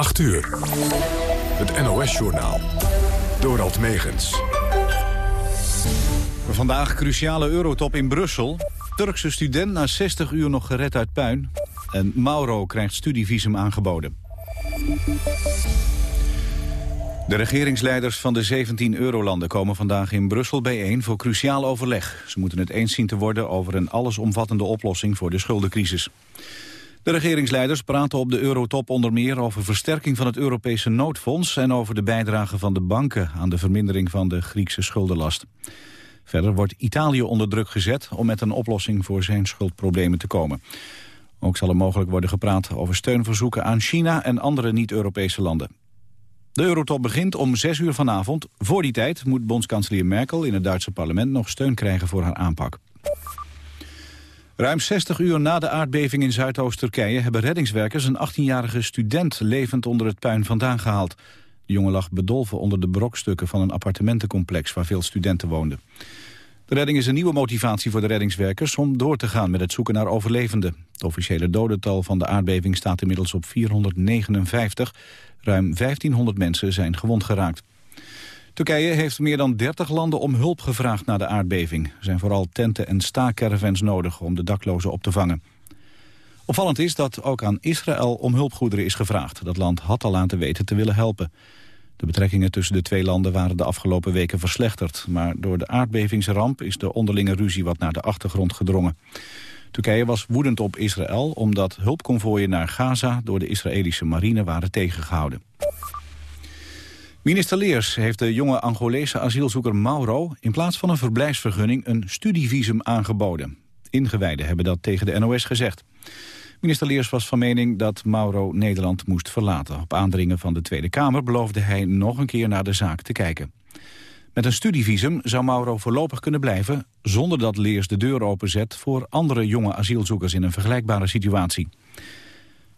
8 uur. Het NOS-journaal. Dorald Megens. Vandaag cruciale eurotop in Brussel. Turkse student na 60 uur nog gered uit puin. En Mauro krijgt studievisum aangeboden. De regeringsleiders van de 17 eurolanden komen vandaag in Brussel bijeen voor cruciaal overleg. Ze moeten het eens zien te worden over een allesomvattende oplossing voor de schuldencrisis. De regeringsleiders praten op de eurotop onder meer over versterking van het Europese noodfonds en over de bijdrage van de banken aan de vermindering van de Griekse schuldenlast. Verder wordt Italië onder druk gezet om met een oplossing voor zijn schuldproblemen te komen. Ook zal er mogelijk worden gepraat over steunverzoeken aan China en andere niet-Europese landen. De eurotop begint om 6 uur vanavond. Voor die tijd moet bondskanselier Merkel in het Duitse parlement nog steun krijgen voor haar aanpak. Ruim 60 uur na de aardbeving in Zuidoost-Turkije... hebben reddingswerkers een 18-jarige student levend onder het puin vandaan gehaald. De jongen lag bedolven onder de brokstukken van een appartementencomplex... waar veel studenten woonden. De redding is een nieuwe motivatie voor de reddingswerkers... om door te gaan met het zoeken naar overlevenden. Het officiële dodental van de aardbeving staat inmiddels op 459. Ruim 1500 mensen zijn gewond geraakt. Turkije heeft meer dan 30 landen om hulp gevraagd na de aardbeving. Er zijn vooral tenten en staakervens nodig om de daklozen op te vangen. Opvallend is dat ook aan Israël om hulpgoederen is gevraagd. Dat land had al laten weten te willen helpen. De betrekkingen tussen de twee landen waren de afgelopen weken verslechterd. Maar door de aardbevingsramp is de onderlinge ruzie wat naar de achtergrond gedrongen. Turkije was woedend op Israël omdat hulpconvooien naar Gaza door de Israëlische marine waren tegengehouden. Minister Leers heeft de jonge Angolese asielzoeker Mauro... in plaats van een verblijfsvergunning een studievisum aangeboden. Ingewijden hebben dat tegen de NOS gezegd. Minister Leers was van mening dat Mauro Nederland moest verlaten. Op aandringen van de Tweede Kamer beloofde hij nog een keer naar de zaak te kijken. Met een studievisum zou Mauro voorlopig kunnen blijven... zonder dat Leers de deur openzet voor andere jonge asielzoekers in een vergelijkbare situatie.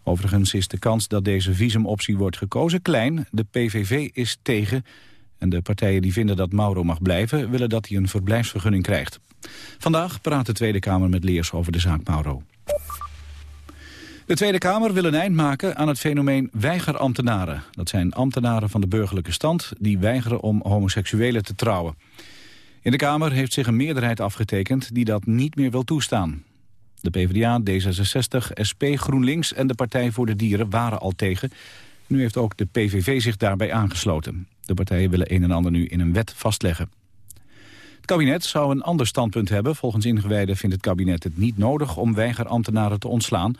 Overigens is de kans dat deze visumoptie wordt gekozen klein. De PVV is tegen en de partijen die vinden dat Mauro mag blijven... willen dat hij een verblijfsvergunning krijgt. Vandaag praat de Tweede Kamer met Leers over de zaak Mauro. De Tweede Kamer wil een eind maken aan het fenomeen weigerambtenaren. Dat zijn ambtenaren van de burgerlijke stand die weigeren om homoseksuelen te trouwen. In de Kamer heeft zich een meerderheid afgetekend die dat niet meer wil toestaan. De PvdA, D66, SP, GroenLinks en de Partij voor de Dieren waren al tegen. Nu heeft ook de PVV zich daarbij aangesloten. De partijen willen een en ander nu in een wet vastleggen. Het kabinet zou een ander standpunt hebben. Volgens ingewijden vindt het kabinet het niet nodig om weigerambtenaren te ontslaan.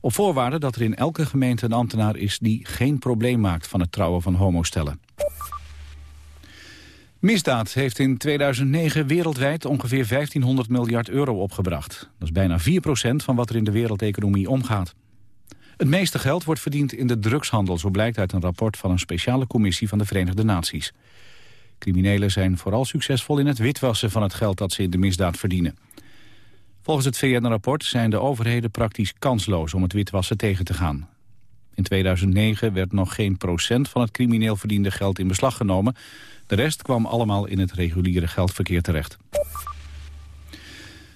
Op voorwaarde dat er in elke gemeente een ambtenaar is die geen probleem maakt van het trouwen van homostellen. Misdaad heeft in 2009 wereldwijd ongeveer 1500 miljard euro opgebracht. Dat is bijna 4% van wat er in de wereldeconomie omgaat. Het meeste geld wordt verdiend in de drugshandel... zo blijkt uit een rapport van een speciale commissie van de Verenigde Naties. Criminelen zijn vooral succesvol in het witwassen van het geld dat ze in de misdaad verdienen. Volgens het VN-rapport zijn de overheden praktisch kansloos om het witwassen tegen te gaan. In 2009 werd nog geen procent van het crimineel verdiende geld in beslag genomen. De rest kwam allemaal in het reguliere geldverkeer terecht.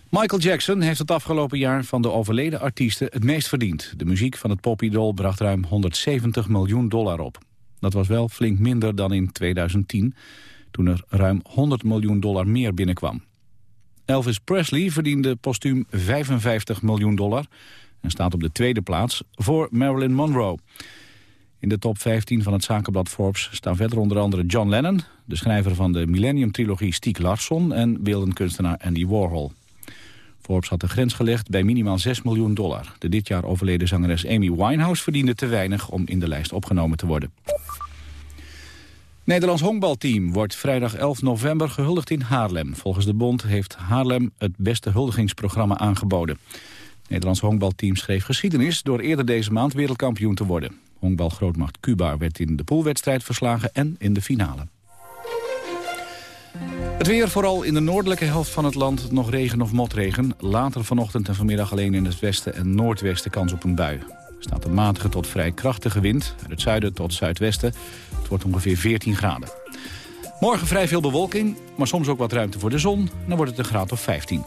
Michael Jackson heeft het afgelopen jaar van de overleden artiesten het meest verdiend. De muziek van het popidol bracht ruim 170 miljoen dollar op. Dat was wel flink minder dan in 2010, toen er ruim 100 miljoen dollar meer binnenkwam. Elvis Presley verdiende postuum 55 miljoen dollar en staat op de tweede plaats voor Marilyn Monroe. In de top 15 van het zakenblad Forbes staan verder onder andere John Lennon... de schrijver van de Millennium-trilogie Stieg Larsson... en beeldenkunstenaar Andy Warhol. Forbes had de grens gelegd bij minimaal 6 miljoen dollar. De dit jaar overleden zangeres Amy Winehouse verdiende te weinig... om in de lijst opgenomen te worden. Nederlands honkbalteam wordt vrijdag 11 november gehuldigd in Haarlem. Volgens de bond heeft Haarlem het beste huldigingsprogramma aangeboden. Nederlands honkbalteam schreef geschiedenis door eerder deze maand wereldkampioen te worden. Honkbalgrootmacht Cuba werd in de poolwedstrijd verslagen en in de finale. Het weer, vooral in de noordelijke helft van het land, nog regen of motregen. Later vanochtend en vanmiddag alleen in het westen en noordwesten kans op een bui. Er staat een matige tot vrij krachtige wind, uit het zuiden tot zuidwesten. Het wordt ongeveer 14 graden. Morgen vrij veel bewolking, maar soms ook wat ruimte voor de zon. Dan wordt het een graad of 15.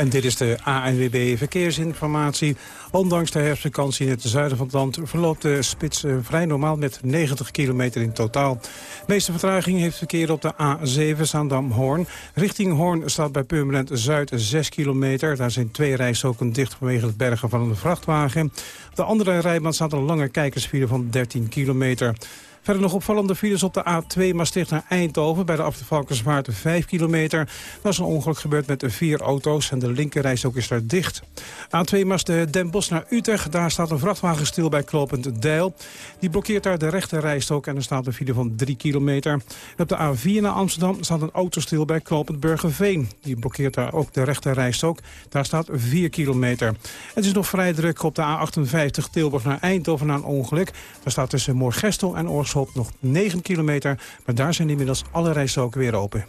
En dit is de ANWB Verkeersinformatie. Ondanks de herfstvakantie in het zuiden van het land... verloopt de spits eh, vrij normaal met 90 kilometer in totaal. De meeste vertraging heeft verkeer op de A7 Zaandam-Hoorn. Richting Hoorn staat bij Purmerend Zuid 6 kilometer. Daar zijn twee rijstroken dicht vanwege het bergen van een vrachtwagen. De andere rijbaan staat een lange kijkersfile van 13 kilometer. Verder nog opvallende files op de A2 Maastricht naar Eindhoven... bij de Aftevalkenswaard 5 kilometer. Dat is een ongeluk gebeurd met vier auto's en de linkerreis ook is daar dicht. A2 Maastricht Den Bosch naar Utrecht. Daar staat een vrachtwagen stil bij Klopend Deil. Die blokkeert daar de rechterrijstok en er staat een file van 3 kilometer. Op de A4 naar Amsterdam staat een auto stil bij Klopend Burgerveen. Die blokkeert daar ook de rechterrijstok. Daar staat 4 kilometer. Het is nog vrij druk op de A58 Tilburg naar Eindhoven na een ongeluk. Daar staat tussen Moorgestel en Nog 9 kilometer. Maar daar zijn inmiddels alle rijstroken weer open.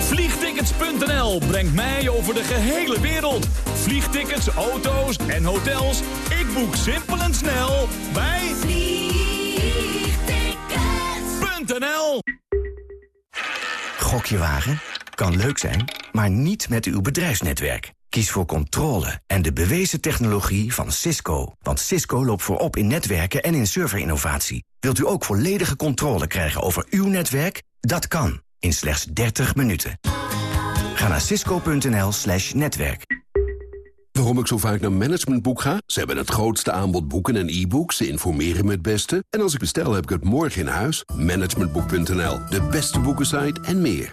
Vliegtickets.nl brengt mij over de gehele wereld. Vliegtickets, auto's en hotels. Ik boek simpel en snel bij Vliegtickets.nl Gokje wagen? Kan leuk zijn, maar niet met uw bedrijfsnetwerk. Kies voor controle en de bewezen technologie van Cisco. Want Cisco loopt voorop in netwerken en in serverinnovatie. Wilt u ook volledige controle krijgen over uw netwerk? Dat kan, in slechts 30 minuten. Ga naar cisco.nl slash netwerk. Waarom ik zo vaak naar Managementboek ga? Ze hebben het grootste aanbod boeken en e-books. Ze informeren me het beste. En als ik bestel, heb ik het morgen in huis. Managementboek.nl, de beste boekensite en meer.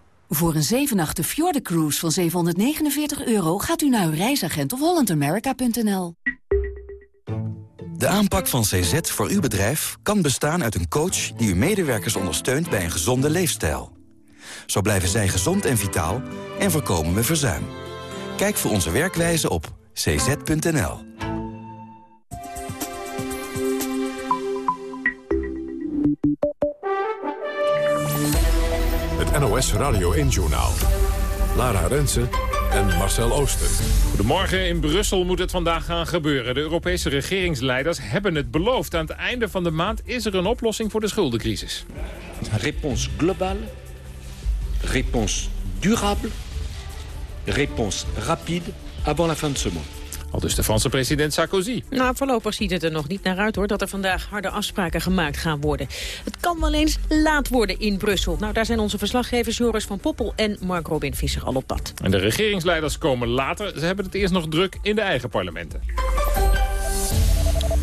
Voor een 7 nachten Cruise van 749 euro gaat u naar uw reisagent of hollandamerica.nl. De aanpak van CZ voor uw bedrijf kan bestaan uit een coach... die uw medewerkers ondersteunt bij een gezonde leefstijl. Zo blijven zij gezond en vitaal en voorkomen we verzuim. Kijk voor onze werkwijze op cz.nl. NOS Radio 1-journaal. Lara Rensen en Marcel Ooster. Goedemorgen. In Brussel moet het vandaag gaan gebeuren. De Europese regeringsleiders hebben het beloofd. Aan het einde van de maand is er een oplossing voor de schuldencrisis. Réponse globale, réponse durable, réponse rapide avant la fin de ce mois. Al dus de Franse president Sarkozy. Nou, voorlopig ziet het er nog niet naar uit hoor... dat er vandaag harde afspraken gemaakt gaan worden. Het kan wel eens laat worden in Brussel. Nou, daar zijn onze verslaggevers Joris van Poppel en Mark Robin Visser al op pad. En de regeringsleiders komen later. Ze hebben het eerst nog druk in de eigen parlementen.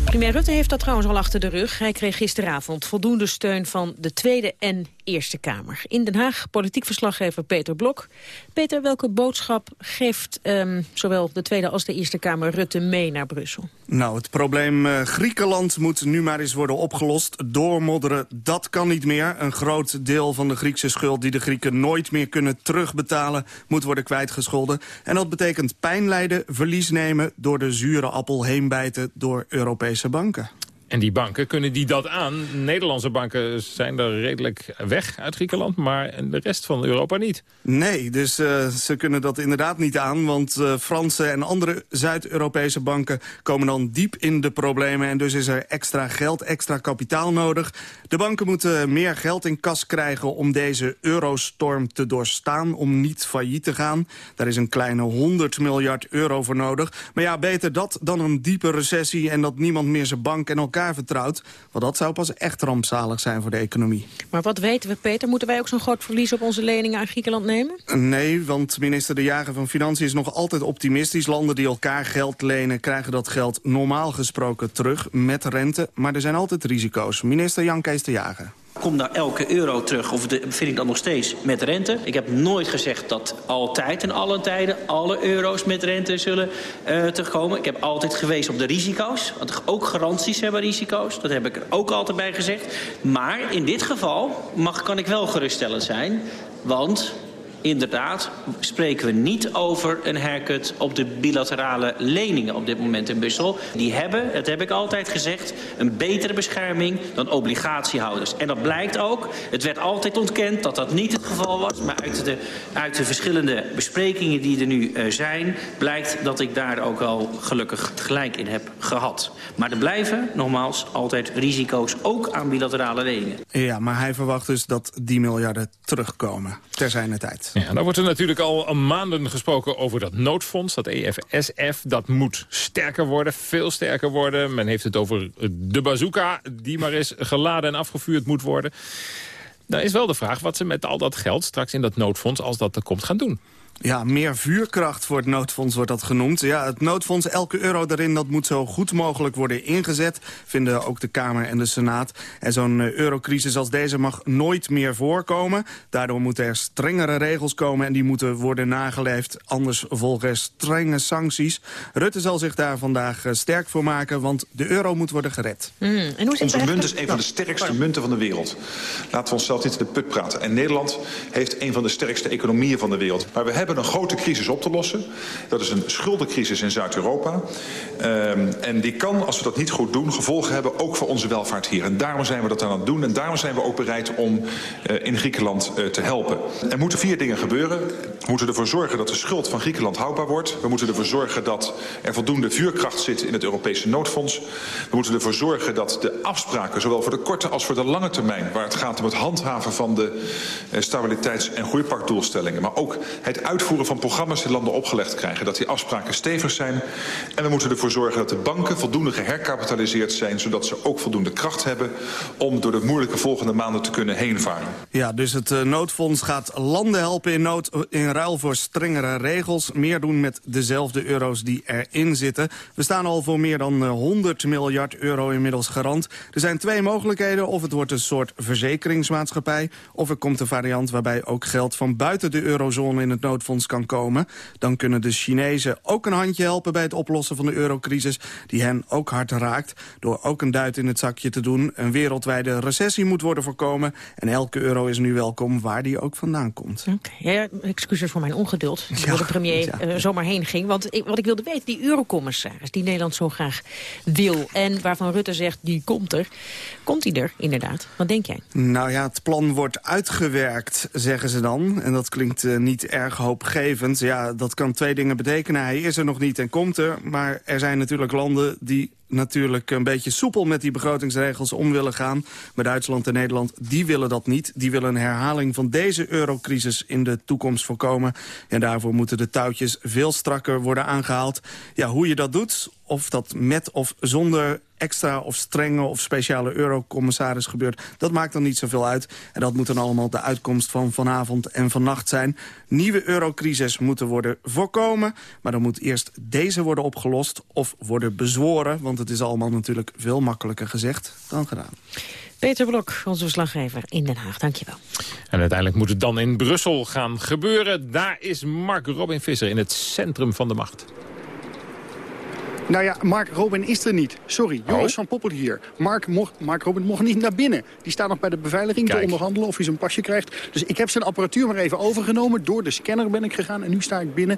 Premier Rutte heeft dat trouwens al achter de rug. Hij kreeg gisteravond voldoende steun van de Tweede en Eerste Kamer. In Den Haag politiek verslaggever Peter Blok. Peter, welke boodschap geeft um, zowel de Tweede als de Eerste Kamer Rutte mee naar Brussel? Nou, het probleem uh, Griekenland moet nu maar eens worden opgelost. Doormodderen, dat kan niet meer. Een groot deel van de Griekse schuld die de Grieken nooit meer kunnen terugbetalen... moet worden kwijtgescholden. En dat betekent pijn lijden, verlies nemen... door de zure appel heen bijten door Europese banken. En die banken, kunnen die dat aan? Nederlandse banken zijn er redelijk weg uit Griekenland... maar de rest van Europa niet. Nee, dus uh, ze kunnen dat inderdaad niet aan... want uh, Franse en andere Zuid-Europese banken komen dan diep in de problemen... en dus is er extra geld, extra kapitaal nodig. De banken moeten meer geld in kas krijgen om deze eurostorm te doorstaan... om niet failliet te gaan. Daar is een kleine 100 miljard euro voor nodig. Maar ja, beter dat dan een diepe recessie... en dat niemand meer zijn bank en elkaar elkaar vertrouwt. Want dat zou pas echt rampzalig zijn voor de economie. Maar wat weten we, Peter? Moeten wij ook zo'n groot verlies op onze leningen aan Griekenland nemen? Nee, want minister De Jager van Financiën is nog altijd optimistisch. Landen die elkaar geld lenen krijgen dat geld normaal gesproken terug met rente. Maar er zijn altijd risico's. Minister Jan Kees De Jager. Kom daar elke euro terug, of de, vind ik dat nog steeds, met rente. Ik heb nooit gezegd dat altijd en alle tijden alle euro's met rente zullen uh, terugkomen. Ik heb altijd gewezen op de risico's. Want ook garanties hebben risico's. Dat heb ik er ook altijd bij gezegd. Maar in dit geval mag, kan ik wel geruststellend zijn. Want inderdaad spreken we niet over een haircut op de bilaterale leningen op dit moment in Brussel. Die hebben, dat heb ik altijd gezegd, een betere bescherming dan obligatiehouders. En dat blijkt ook. Het werd altijd ontkend dat dat niet het geval was. Maar uit de, uit de verschillende besprekingen die er nu uh, zijn... blijkt dat ik daar ook wel gelukkig gelijk in heb gehad. Maar er blijven, nogmaals, altijd risico's ook aan bilaterale leningen. Ja, maar hij verwacht dus dat die miljarden terugkomen ter zijne tijd. Ja, dan wordt er natuurlijk al maanden gesproken over dat noodfonds, dat EFSF. Dat moet sterker worden, veel sterker worden. Men heeft het over de bazooka die maar eens geladen en afgevuurd moet worden. Dan is wel de vraag wat ze met al dat geld straks in dat noodfonds, als dat er komt, gaan doen. Ja, meer vuurkracht voor het noodfonds wordt dat genoemd. Ja, het noodfonds, elke euro daarin, dat moet zo goed mogelijk worden ingezet. Vinden ook de Kamer en de Senaat. En zo'n eh, eurocrisis als deze mag nooit meer voorkomen. Daardoor moeten er strengere regels komen en die moeten worden nageleefd. Anders volgen er strenge sancties. Rutte zal zich daar vandaag eh, sterk voor maken, want de euro moet worden gered. Mm. En hoe Onze munt is een van de sterkste munten van de wereld. Laten we onszelf niet in de put praten. En Nederland heeft een van de sterkste economieën van de wereld. Maar we hebben hebben een grote crisis op te lossen. Dat is een schuldencrisis in Zuid-Europa. Um, en die kan, als we dat niet goed doen, gevolgen hebben ook voor onze welvaart hier. En daarom zijn we dat aan het doen. En daarom zijn we ook bereid om uh, in Griekenland uh, te helpen. Er moeten vier dingen gebeuren. We moeten ervoor zorgen dat de schuld van Griekenland houdbaar wordt. We moeten ervoor zorgen dat er voldoende vuurkracht zit in het Europese noodfonds. We moeten ervoor zorgen dat de afspraken, zowel voor de korte als voor de lange termijn... waar het gaat om het handhaven van de uh, stabiliteits- en groeipactdoelstellingen... maar ook het uitvoeren van programma's die landen opgelegd krijgen. Dat die afspraken stevig zijn. En we moeten ervoor zorgen dat de banken voldoende geherkapitaliseerd zijn... zodat ze ook voldoende kracht hebben om door de moeilijke volgende maanden te kunnen heenvaren. Ja, dus het uh, noodfonds gaat landen helpen in nood in ruil voor strengere regels. Meer doen met dezelfde euro's die erin zitten. We staan al voor meer dan 100 miljard euro inmiddels garant. Er zijn twee mogelijkheden. Of het wordt een soort verzekeringsmaatschappij... of er komt een variant waarbij ook geld van buiten de eurozone in het noodfonds kan komen. Dan kunnen de Chinezen ook een handje helpen bij het oplossen van de eurocrisis... die hen ook hard raakt, door ook een duit in het zakje te doen. Een wereldwijde recessie moet worden voorkomen... en elke euro is nu welkom waar die ook vandaan komt. Oké, okay. ja, excuses voor mijn ongeduld, ja, de premier ja. uh, zomaar heen ging. Want ik, wat ik wilde weten, die eurocommissaris die Nederland zo graag wil... en waarvan Rutte zegt, die komt er. Komt hij er, inderdaad? Wat denk jij? Nou ja, het plan wordt uitgewerkt, zeggen ze dan. En dat klinkt uh, niet erg Ja, dat kan twee dingen betekenen. Hij is er nog niet en komt er. Maar er zijn natuurlijk landen die natuurlijk een beetje soepel met die begrotingsregels om willen gaan. Maar Duitsland en Nederland, die willen dat niet. Die willen een herhaling van deze eurocrisis in de toekomst voorkomen. En daarvoor moeten de touwtjes veel strakker worden aangehaald. Ja, hoe je dat doet, of dat met of zonder extra of strenge of speciale eurocommissaris gebeurt... dat maakt dan niet zoveel uit. En dat moet dan allemaal de uitkomst van vanavond en vannacht zijn. Nieuwe eurocrisis moeten worden voorkomen. Maar dan moet eerst deze worden opgelost of worden bezworen. Want het is allemaal natuurlijk veel makkelijker gezegd dan gedaan. Peter Blok, onze verslaggever in Den Haag. Dankjewel. En uiteindelijk moet het dan in Brussel gaan gebeuren. Daar is Mark Robin Visser in het centrum van de macht. Nou ja, Mark Robin is er niet. Sorry, Joris oh. van Poppel hier. Mark, mocht, Mark Robin mocht niet naar binnen. Die staat nog bij de beveiliging Kijk. te onderhandelen of hij zijn pasje krijgt. Dus ik heb zijn apparatuur maar even overgenomen. Door de scanner ben ik gegaan en nu sta ik binnen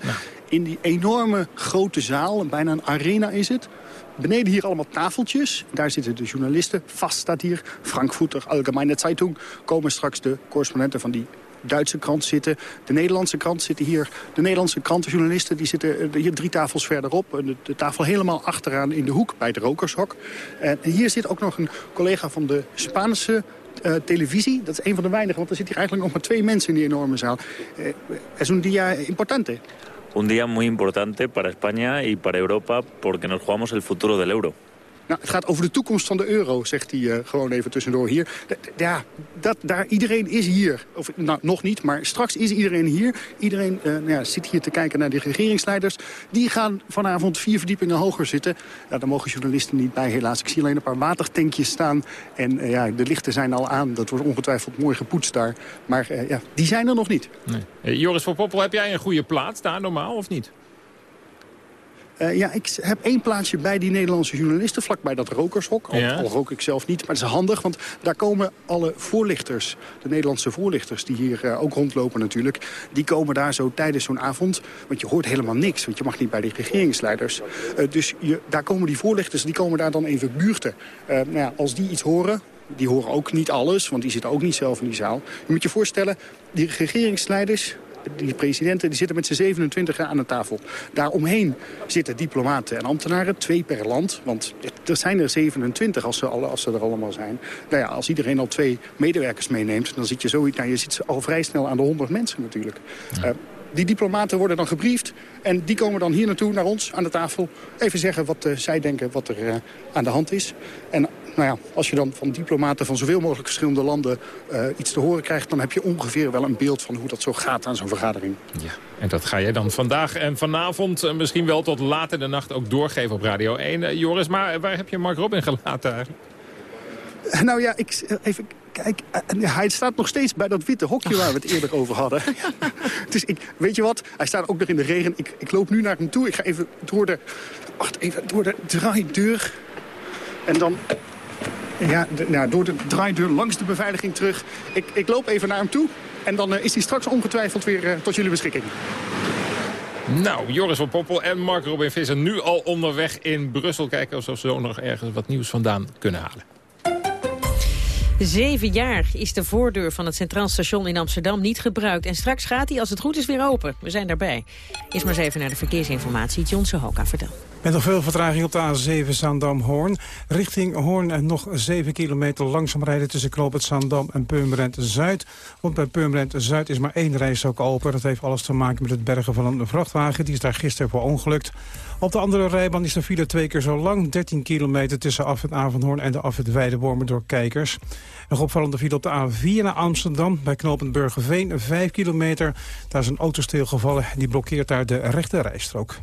in die enorme grote zaal. Bijna een arena is het. Beneden hier allemaal tafeltjes. Daar zitten de journalisten. Vast staat hier Frankfurter Allgemeine Zeitung. Komen straks de correspondenten van die Duitse krant zitten. De Nederlandse krant zitten hier. De Nederlandse krantenjournalisten die zitten hier drie tafels verderop. De, de tafel helemaal achteraan in de hoek bij het rokershok. En hier zit ook nog een collega van de Spaanse uh, televisie. Dat is een van de weinigen, want er zitten hier eigenlijk nog maar twee mensen in die enorme zaal. Es un día importante. Un día muy importante para España y para Europa porque nos jugamos el futuro del euro. Nou, het gaat over de toekomst van de euro, zegt hij uh, gewoon even tussendoor hier. ja, dat, daar, iedereen is hier. Of, nou, nog niet, maar straks is iedereen hier. Iedereen uh, nou ja, zit hier te kijken naar de regeringsleiders. Die gaan vanavond vier verdiepingen hoger zitten. Ja, daar mogen journalisten niet bij, helaas. Ik zie alleen een paar watertankjes staan. En uh, ja, de lichten zijn al aan. Dat wordt ongetwijfeld mooi gepoetst daar. Maar ja, die zijn er nog niet. Nee. Joris van Poppel, heb jij een goede plaats daar normaal of niet? Uh, ja, ik heb één plaatsje bij die Nederlandse journalisten, vlakbij dat rokershok. Al, al, rook ik zelf niet, maar het is handig, want daar komen alle voorlichters, de Nederlandse voorlichters, die hier uh, ook rondlopen natuurlijk, die komen daar zo tijdens zo'n avond, want je hoort helemaal niks, want je mag niet bij de regeringsleiders. Uh, dus je, daar komen die voorlichters, die komen daar dan even buurten. nou ja, als die iets horen, die horen ook niet alles, want die zitten ook niet zelf in die zaal. Je moet je voorstellen, die regeringsleiders, die presidenten die zitten met z'n 27 aan de tafel. Daaromheen zitten diplomaten en ambtenaren, twee per land. Want er zijn er 27 als ze, alle, als ze er allemaal zijn. Nou ja, als iedereen al twee medewerkers meeneemt... dan zit je, zo, nou, je zit al vrij snel aan de 100 mensen natuurlijk. Uh, die diplomaten worden dan gebriefd. En die komen dan hier naartoe, naar ons, aan de tafel. Even zeggen wat uh, zij denken, wat er uh, aan de hand is. En nou ja, als je dan van diplomaten van zoveel mogelijk verschillende landen uh, iets te horen krijgt... dan heb je ongeveer wel een beeld van hoe dat zo gaat aan zo'n vergadering. Ja, en dat ga je dan vandaag en vanavond misschien wel tot laat in de nacht ook doorgeven op Radio 1. Joris, maar waar heb je Mark Robin gelaten eigenlijk? Nou ja, ik, even Kijk, hij staat nog steeds bij dat witte hokje waar we het eerder over hadden. dus ik, weet je wat, hij staat ook nog in de regen. Ik, ik loop nu naar hem toe. Ik ga even door de, wacht even, door de draaideur. En dan ja, de, nou, door de draaideur langs de beveiliging terug. Ik, ik loop even naar hem toe. En dan uh, is hij straks ongetwijfeld weer uh, tot jullie beschikking. Nou, Joris van Poppel en Mark Robin Visser nu al onderweg in Brussel. Kijken of ze zo nog ergens wat nieuws vandaan kunnen halen. Zeven jaar is de voordeur van het Centraal Station in Amsterdam niet gebruikt. En straks gaat hij, als het goed is, weer open. We zijn daarbij. Eerst maar eens even naar de verkeersinformatie. John Sohoka, vertel. Met nog veel vertraging op de A7 Zaandam-Hoorn. Richting Hoorn en nog 7 kilometer langzaam rijden tussen Knoop Zaandam en Purmerend-Zuid. Want bij Purmerend-Zuid is maar één reis ook open. Dat heeft alles te maken met het bergen van een vrachtwagen. Die is daar gisteren voor ongelukt. Op de andere rijbaan is de file twee keer zo lang. 13 kilometer tussen Afwit Avondhoorn en de Afwit Weidewormen door kijkers. Nog opvallende file op de A4 naar Amsterdam. Bij knooppunt Burgerveen 5 kilometer. Daar is een auto stilgevallen. Die blokkeert daar de rechte rijstrook.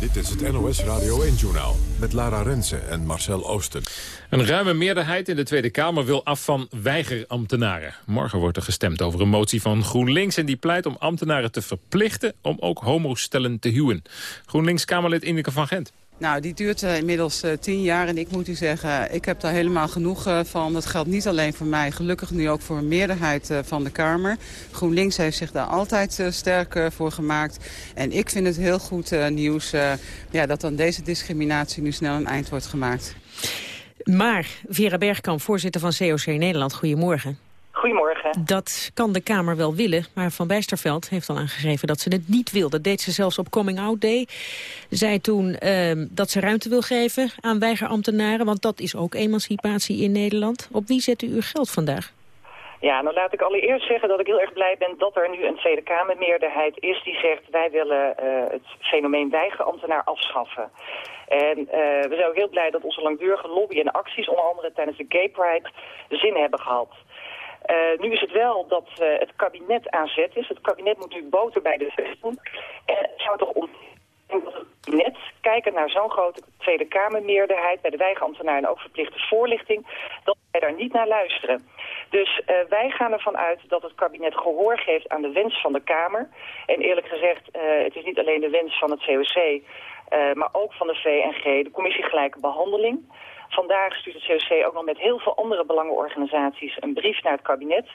Dit is het NOS Radio 1-journaal met Lara Rensen en Marcel Oosten. Een ruime meerderheid in de Tweede Kamer wil af van weigerambtenaren. Morgen wordt er gestemd over een motie van GroenLinks... en die pleit om ambtenaren te verplichten om ook homostellen te huwen. GroenLinks-Kamerlid Ineke van Gent. Nou, die duurt uh, inmiddels uh, tien jaar en ik moet u zeggen, ik heb daar helemaal genoeg uh, van. Dat geldt niet alleen voor mij, gelukkig nu ook voor een meerderheid van de Kamer. GroenLinks heeft zich daar altijd sterk voor gemaakt. En ik vind het heel goed nieuws ja, dat dan deze discriminatie nu snel een eind wordt gemaakt. Maar Vera Bergkamp, voorzitter van COC Nederland, goedemorgen. Goedemorgen. Dat kan de Kamer wel willen, maar Van Bijsterveld heeft al aangegeven dat ze het niet wil. Dat deed ze zelfs op Coming Out Day. Zei toen uh, dat ze ruimte wil geven aan weigerambtenaren, want dat is ook emancipatie in Nederland. Op wie zet u uw geld vandaag? Ja, nou laat ik allereerst zeggen dat ik heel erg blij ben dat er nu een Tweede Kamermeerderheid is die zegt wij willen uh, het fenomeen weigerambtenaar afschaffen. En uh, we zijn ook heel blij dat onze langdurige lobby en acties, onder andere tijdens de Gay Pride, zin hebben gehad. Uh, nu is het wel dat uh, het kabinet aan zet is. Het kabinet moet nu boter bij de vis doen. En het zou toch om dat het kabinet, kijken naar zo'n grote Tweede Kamermeerderheid... bij de weigerambtenaren en ook verplichte voorlichting... dat wij daar niet naar luisteren. Dus uh, wij gaan ervan uit dat het kabinet gehoor geeft aan de wens van de Kamer. En eerlijk gezegd, het is niet alleen de wens van het COC... maar ook van de VNG, de Commissie Gelijke Behandeling... Vandaag stuurt het COC ook nog met heel veel andere belangenorganisaties een brief naar het kabinet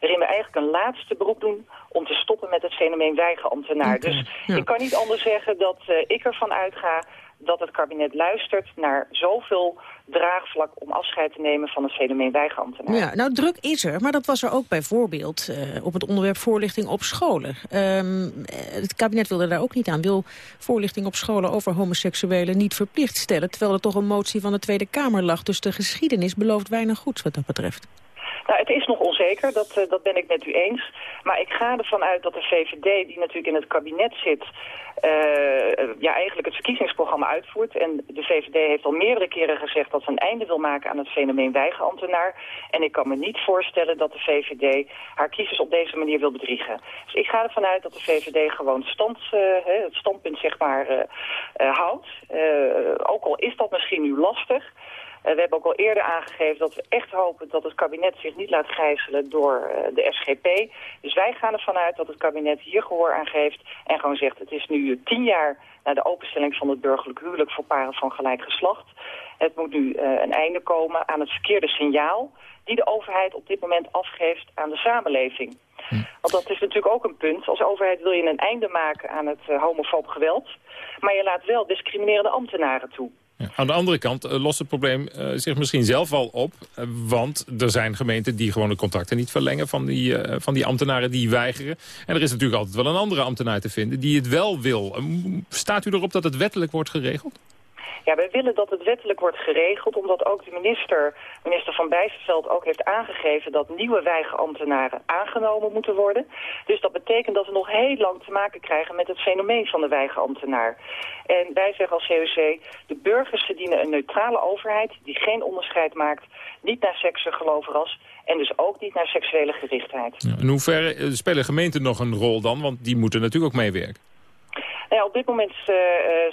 waarin we eigenlijk een laatste beroep doen om te stoppen met het fenomeen weigerambtenaar. Okay, dus ja. ik kan niet anders zeggen dat uh, ik ervan uitga dat het kabinet luistert naar zoveel draagvlak om afscheid te nemen van het fenomeen weigerambtenaar. Ja, nou druk is er, maar dat was er ook bijvoorbeeld uh, op het onderwerp voorlichting op scholen. Um, het kabinet wilde daar ook niet aan, wil voorlichting op scholen over homoseksuelen niet verplicht stellen, terwijl er toch een motie van de Tweede Kamer lag. Dus de geschiedenis belooft weinig goeds wat dat betreft. Nou, het is nog onzeker, dat, uh, dat ben ik met u eens. Maar ik ga ervan uit dat de VVD, die natuurlijk in het kabinet zit... Uh, ja, eigenlijk het verkiezingsprogramma uitvoert. En de VVD heeft al meerdere keren gezegd dat ze een einde wil maken aan het fenomeen weigerambtenaar. En ik kan me niet voorstellen dat de VVD haar kiezers op deze manier wil bedriegen. Dus ik ga ervan uit dat de VVD gewoon stand, uh, het standpunt zeg maar, houdt. ook al is dat misschien nu lastig... Uh, we hebben ook al eerder aangegeven dat we echt hopen dat het kabinet zich niet laat gijzelen door uh, de SGP. Dus wij gaan ervan uit dat het kabinet hier gehoor aan geeft en gewoon zegt het is nu tien jaar na de openstelling van het burgerlijk huwelijk voor paren van gelijk geslacht. Het moet nu uh, een einde komen aan het verkeerde signaal die de overheid op dit moment afgeeft aan de samenleving. Want dat is natuurlijk ook een punt. Als overheid wil je een einde maken aan het homofoob geweld. Maar je laat wel discriminerende ambtenaren toe. Aan de andere kant uh, lost het probleem uh, zich misschien zelf al op. Uh, want er zijn gemeenten die gewoon de contracten niet verlengen van die, van die ambtenaren die weigeren. En er is natuurlijk altijd wel een andere ambtenaar te vinden die het wel wil. staat u erop dat het wettelijk wordt geregeld? Ja, wij willen dat het wettelijk wordt geregeld, omdat ook de minister, minister Van Bijsterveld, ook heeft aangegeven dat nieuwe weigerambtenaren aangenomen moeten worden. Dus dat betekent dat we nog heel lang te maken krijgen met het fenomeen van de weigerambtenaar. En wij zeggen als COC, de burgers verdienen een neutrale overheid die geen onderscheid maakt, niet naar seks, geloof, ras en dus ook niet naar seksuele gerichtheid. In hoeverre spelen gemeenten nog een rol dan? Want die moeten natuurlijk ook meewerken. Nou ja, op dit moment uh,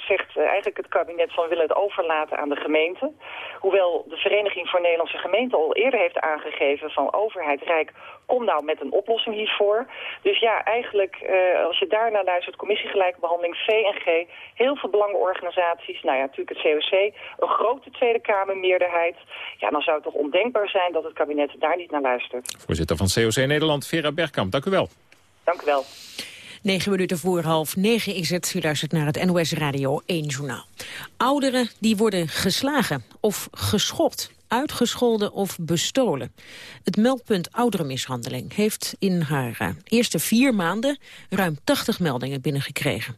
zegt eigenlijk het kabinet van we willen het overlaten aan de gemeente. Hoewel de Vereniging voor Nederlandse Gemeenten al eerder heeft aangegeven van overheid Rijk, kom nou met een oplossing hiervoor. Dus ja, eigenlijk uh, als je daarna luistert, commissie gelijke behandeling, VNG, heel veel belangenorganisaties, nou ja, natuurlijk het COC, een grote Tweede Kamermeerderheid. Ja, dan zou het toch ondenkbaar zijn dat het kabinet daar niet naar luistert. Voorzitter van COC Nederland, Vera Bergkamp, dank u wel. Dank u wel. 9 minuten voor half negen is het. U luistert naar het NOS Radio 1 journaal. Ouderen die worden geslagen of geschopt uitgescholden of bestolen. Het meldpunt ouderenmishandeling heeft in haar uh, eerste vier maanden ruim 80 meldingen binnengekregen.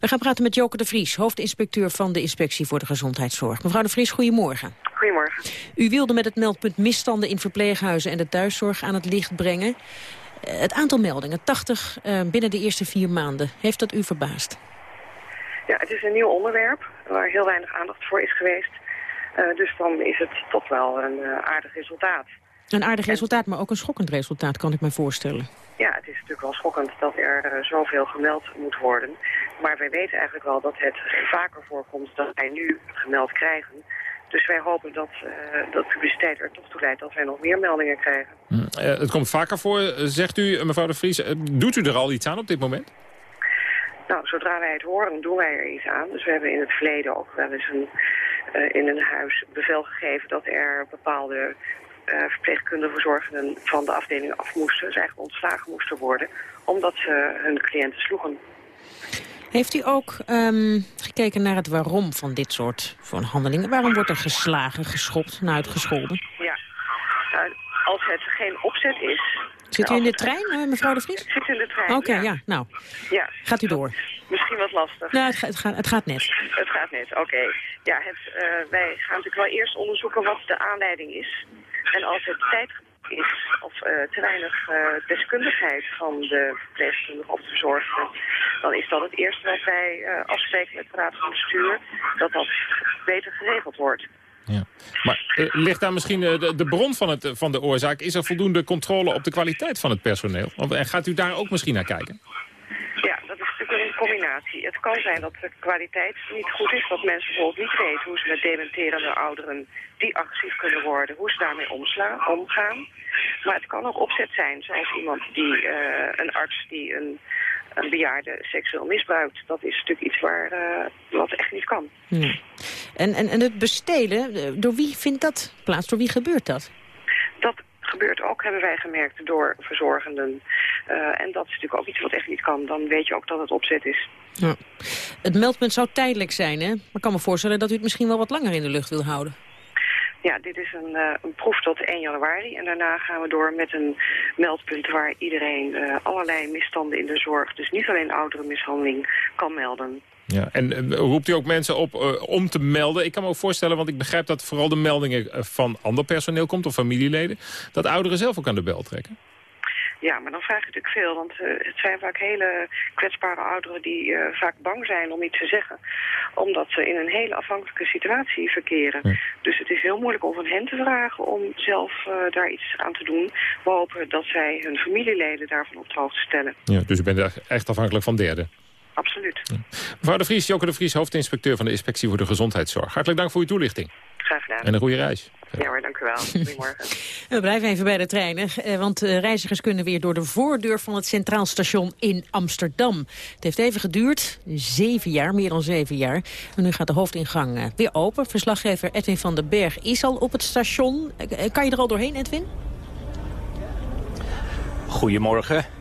We gaan praten met Joke de Vries, hoofdinspecteur van de Inspectie voor de Gezondheidszorg. Mevrouw de Vries, goedemorgen. Goedemorgen. U wilde met het meldpunt misstanden in verpleeghuizen en de thuiszorg aan het licht brengen. Het aantal meldingen, 80 uh, binnen de eerste vier maanden, heeft dat u verbaasd? Ja, het is een nieuw onderwerp waar heel weinig aandacht voor is geweest. Uh, dus dan is het toch wel een uh, aardig resultaat. Een aardig en... resultaat, maar ook een schokkend resultaat, kan ik me voorstellen. Ja, het is natuurlijk wel schokkend dat er uh, zoveel gemeld moet worden. Maar wij weten eigenlijk wel dat het vaker voorkomt dan wij nu gemeld krijgen. Dus wij hopen dat, uh, dat publiciteit er toch toe leidt dat wij nog meer meldingen krijgen. Uh, het komt vaker voor, zegt u, mevrouw de Vries. doet u er al iets aan op dit moment? Nou, zodra wij het horen, doen wij er iets aan. Dus we hebben in het verleden ook wel eens een, in een huis bevel gegeven dat er bepaalde verpleegkundige verzorgenden van de afdeling af moesten. Dus eigenlijk ontslagen moesten worden, omdat ze hun cliënten sloegen. Heeft u ook um, gekeken naar het waarom van dit soort van handelingen? Waarom wordt er geslagen, geschopt en uitgescholden? Ja, nou, als het geen opzet is... Zit u in de trein, mevrouw de Vries? Ik zit in de trein, Oké, okay, ja. ja. Nou, ja. gaat u door. Misschien wat lastig. Nou, het, ga, het, gaat, het gaat net. Het gaat net, oké. Okay. Ja, het, uh, wij gaan natuurlijk wel eerst onderzoeken wat de aanleiding is. En als het tijd is, of uh, te weinig uh, deskundigheid van de verpleegkundige of de verzorgster, dan is dat het eerste wat wij uh, afspreken met de raad van bestuur, dat dat beter geregeld wordt. Ja. Maar uh, ligt daar misschien uh, de, de, bron van, het, van de oorzaak? Is er voldoende controle op de kwaliteit van het personeel? En gaat u daar ook misschien naar kijken? Ja, dat is natuurlijk een combinatie. Het kan zijn dat de kwaliteit niet goed is, dat mensen bijvoorbeeld niet weten hoe ze met dementerende ouderen die agressief kunnen worden, hoe ze daarmee omslaan, omgaan. Maar het kan ook opzet zijn, zoals iemand die, uh, een arts die een, een bejaarde seksueel misbruikt. Dat is natuurlijk iets waar, uh, wat echt niet kan. Ja. En, en, en het bestelen, door wie vindt dat plaats? Door wie gebeurt dat? Dat gebeurt ook, hebben wij gemerkt, door verzorgenden. Uh, en dat is natuurlijk ook iets wat echt niet kan. Dan weet je ook dat het opzet is. Ja. Het meldpunt zou tijdelijk zijn, hè? Maar ik kan me voorstellen dat u het misschien wel wat langer in de lucht wil houden. Ja, dit is een, uh, een proef tot 1 januari. En daarna gaan we door met een meldpunt waar iedereen uh, allerlei misstanden in de zorg... dus niet alleen ouderenmishandeling, kan melden. Ja, en eh, roept u ook mensen op eh, om te melden? Ik kan me ook voorstellen, want ik begrijp dat vooral de meldingen eh, van ander personeel komt... of familieleden, dat ouderen zelf ook aan de bel trekken. Ja, maar dan vraag je natuurlijk veel, want uh, het zijn vaak hele kwetsbare ouderen die uh, vaak bang zijn om iets te zeggen. Omdat ze in een hele afhankelijke situatie verkeren. Dus het is heel moeilijk om van hen te vragen om zelf uh, daar iets aan te doen. We hopen dat zij hun familieleden daarvan op de hoogte stellen. Ja, dus u bent echt afhankelijk van derden? Absoluut. Ja. Mevrouw de Vries, Joke de Vries, hoofdinspecteur van de Inspectie voor de Gezondheidszorg. Hartelijk dank voor uw toelichting. Graag gedaan. En een goede reis. Ja hoor, dank u wel. Goedemorgen. We blijven even bij de treinen, want reizigers kunnen weer door de voordeur van het Centraal Station in Amsterdam. Het heeft even geduurd, zeven jaar, meer dan zeven jaar. En nu gaat de hoofdingang weer open. Verslaggever Edwin van den Berg is al op het station. Kan je er al doorheen, Edwin? Goedemorgen.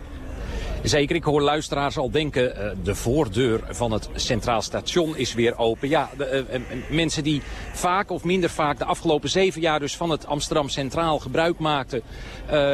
Zeker, ik hoor luisteraars al denken, uh, de voordeur van het Centraal Station is weer open. Ja, de, uh, mensen die vaak of minder vaak de afgelopen zeven jaar dus van het Amsterdam Centraal gebruik maakten,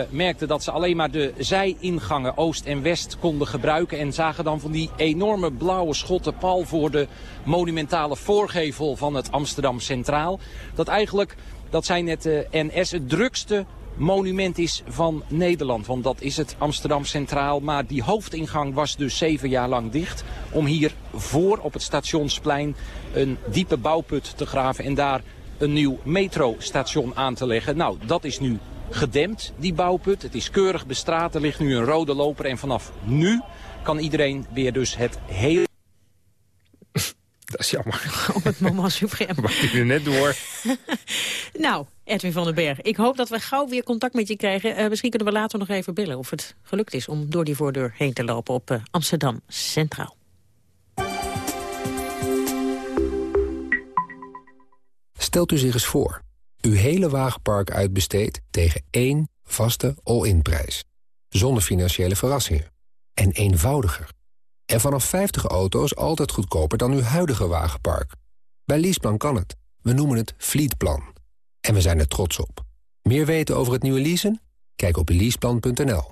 merkten dat ze alleen maar de zijingangen Oost en West konden gebruiken. En zagen dan van die enorme blauwe schotten pal voor de monumentale voorgevel van het Amsterdam Centraal. Dat eigenlijk, dat zijn het NS, het drukste monument is van Nederland. Want dat is het Amsterdam Centraal. Maar die hoofdingang was dus zeven jaar lang dicht. Om hier voor op het stationsplein een diepe bouwput te graven. En daar een nieuw metrostation aan te leggen. Nou, dat is nu gedempt, die bouwput. Het is keurig bestraat. Er ligt nu een rode loper. En vanaf nu kan iedereen weer dus het hele... Dat is jammer. Op het moment. Maar ik er net door. nou, Edwin van den Berg, ik hoop dat we gauw weer contact met je krijgen. Uh, misschien kunnen we later nog even bellen of het gelukt is... om door die voordeur heen te lopen op uh, Amsterdam Centraal. Stelt u zich eens voor. Uw hele wagenpark uitbesteedt tegen één vaste all-in prijs. Zonder financiële verrassingen. En eenvoudiger. En vanaf 50 auto's altijd goedkoper dan uw huidige wagenpark. Bij Leaseplan kan het. We noemen het Fleetplan. En we zijn er trots op. Meer weten over het nieuwe leasen? Kijk op leaseplan.nl.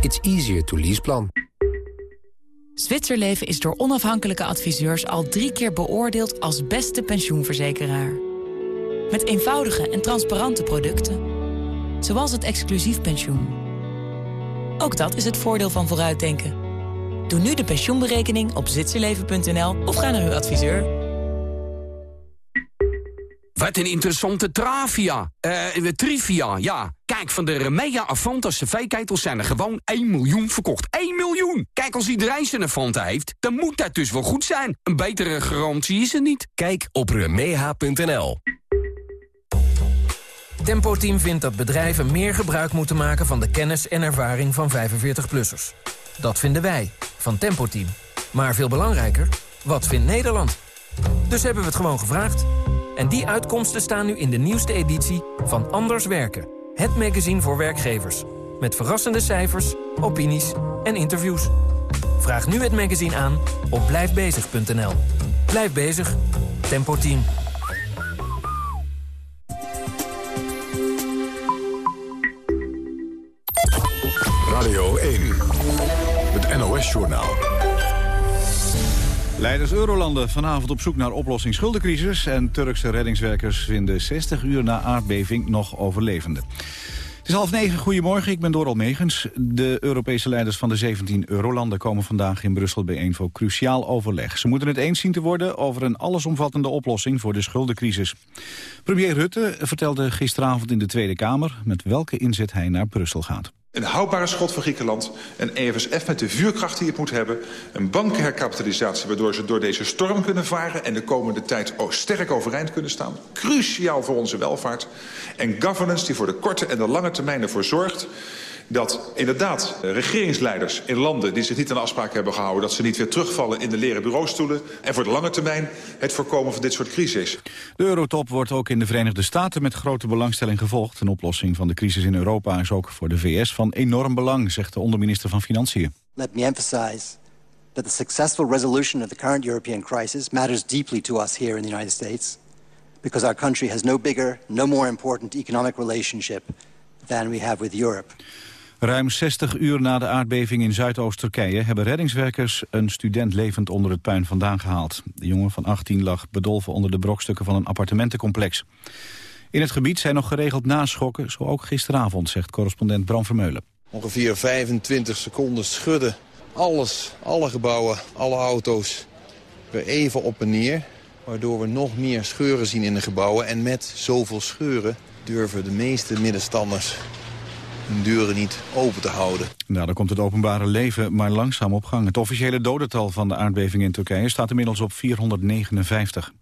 It's easier to leaseplan. Zwitserleven is door onafhankelijke adviseurs al drie keer beoordeeld als beste pensioenverzekeraar. Met eenvoudige en transparante producten. Zoals het exclusief pensioen. Ook dat is het voordeel van vooruitdenken. Doe nu de pensioenberekening op zwitserleven.nl of ga naar uw adviseur. Wat een interessante travia. Eh, trivia, ja. Kijk, van de Remea Avanta cv-ketels zijn er gewoon 1 miljoen verkocht. 1 miljoen! Kijk, als iedereen zijn Avanta heeft, dan moet dat dus wel goed zijn. Een betere garantie is er niet. Kijk op remeha.nl. Tempo Team vindt dat bedrijven meer gebruik moeten maken... van de kennis en ervaring van 45-plussers. Dat vinden wij, van Tempo Team. Maar veel belangrijker, wat vindt Nederland? Dus hebben we het gewoon gevraagd... En die uitkomsten staan nu in de nieuwste editie van Anders Werken. Het magazine voor werkgevers. Met verrassende cijfers, opinies en interviews. Vraag nu het magazine aan op blijfbezig.nl. Blijf bezig. Tempo Team. Radio 1. Het NOS-journaal. Leiders Eurolanden vanavond op zoek naar oplossing schuldencrisis... en Turkse reddingswerkers vinden 60 uur na aardbeving nog overlevenden. Het is half negen, goedemorgen, ik ben Doral Megens. De Europese leiders van de 17 Eurolanden komen vandaag in Brussel bijeen voor cruciaal overleg. Ze moeten het eens zien te worden over een allesomvattende oplossing voor de schuldencrisis. Premier Rutte vertelde gisteravond in de Tweede Kamer met welke inzet hij naar Brussel gaat. Een houdbare schot voor Griekenland, een EFSF met de vuurkracht die het moet hebben... een bankenherkapitalisatie waardoor ze door deze storm kunnen varen... en de komende tijd sterk overeind kunnen staan. Cruciaal voor onze welvaart. En governance die voor de korte en de lange termijn ervoor zorgt dat inderdaad regeringsleiders in landen die zich niet aan de afspraken hebben gehouden... dat ze niet weer terugvallen in de leren bureaustoelen... en voor de lange termijn het voorkomen van dit soort crisis. De eurotop wordt ook in de Verenigde Staten met grote belangstelling gevolgd. Een oplossing van de crisis in Europa is ook voor de VS van enorm belang... zegt de onderminister van Financiën. Let me emphasize that the successful resolution of the current European crisis... matters deeply to us here in the United States... because our country has no bigger, no more important economic relationship than we have with Europe. Ruim 60 uur na de aardbeving in Zuidoost-Turkije... hebben reddingswerkers een student levend onder het puin vandaan gehaald. De jongen van 18 lag bedolven onder de brokstukken van een appartementencomplex. In het gebied zijn nog geregeld naschokken, zo ook gisteravond, zegt correspondent Bram Vermeulen. Ongeveer 25 seconden schudden. Alles, alle gebouwen, alle auto's weer even op en neer. Waardoor we nog meer scheuren zien in de gebouwen. En met zoveel scheuren durven de meeste middenstanders deuren niet open te houden. Nou, dan komt het openbare leven maar langzaam op gang. Het officiële dodental van de aardbeving in Turkije staat inmiddels op 459.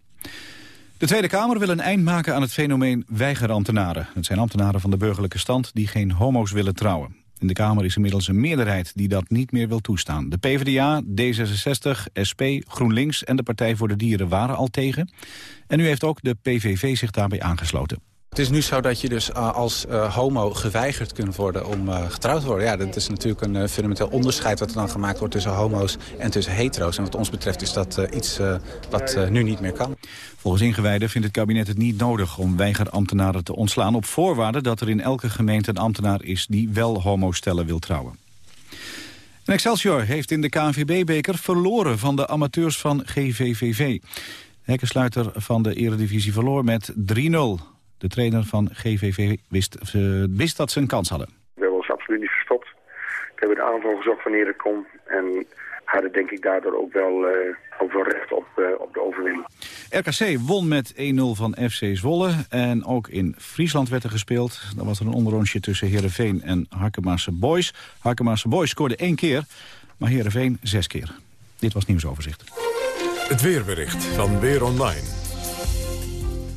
De Tweede Kamer wil een eind maken aan het fenomeen weigerambtenaren. Het zijn ambtenaren van de burgerlijke stand die geen homo's willen trouwen. In de Kamer is inmiddels een meerderheid die dat niet meer wil toestaan. De PvdA, D66, SP, GroenLinks en de Partij voor de Dieren waren al tegen. En nu heeft ook de PVV zich daarbij aangesloten. Het is nu zo dat je dus uh, als uh, homo geweigerd kunt worden om uh, getrouwd te worden. Ja, dat is natuurlijk een fundamenteel onderscheid wat er dan gemaakt wordt tussen homo's en tussen hetero's. En wat ons betreft is dat iets wat nu niet meer kan. Volgens ingewijden vindt het kabinet het niet nodig om weigerambtenaren te ontslaan... op voorwaarde dat er in elke gemeente een ambtenaar is die wel homostellen wil trouwen. En Excelsior heeft in de KNVB-beker verloren van de amateurs van GVVV. De hekkensluiter van de eredivisie verloor met 3-0. De trainer van GVV wist, uh, wist dat ze een kans hadden. We hebben ons absoluut niet verstopt. We hebben de aanval gezocht wanneer het kon. En hadden denk ik daardoor ook wel, uh, ook wel recht op, uh, op de overwinning. RKC won met 1-0 van FC Zwolle. En ook in Friesland werd er gespeeld. Dan was er een onderrondje tussen Heerenveen en Harkemaarse Boys. Harkemaarse Boys scoorde één keer, maar Heerenveen zes keer. Dit was nieuwsoverzicht. Het weerbericht van Weer Online.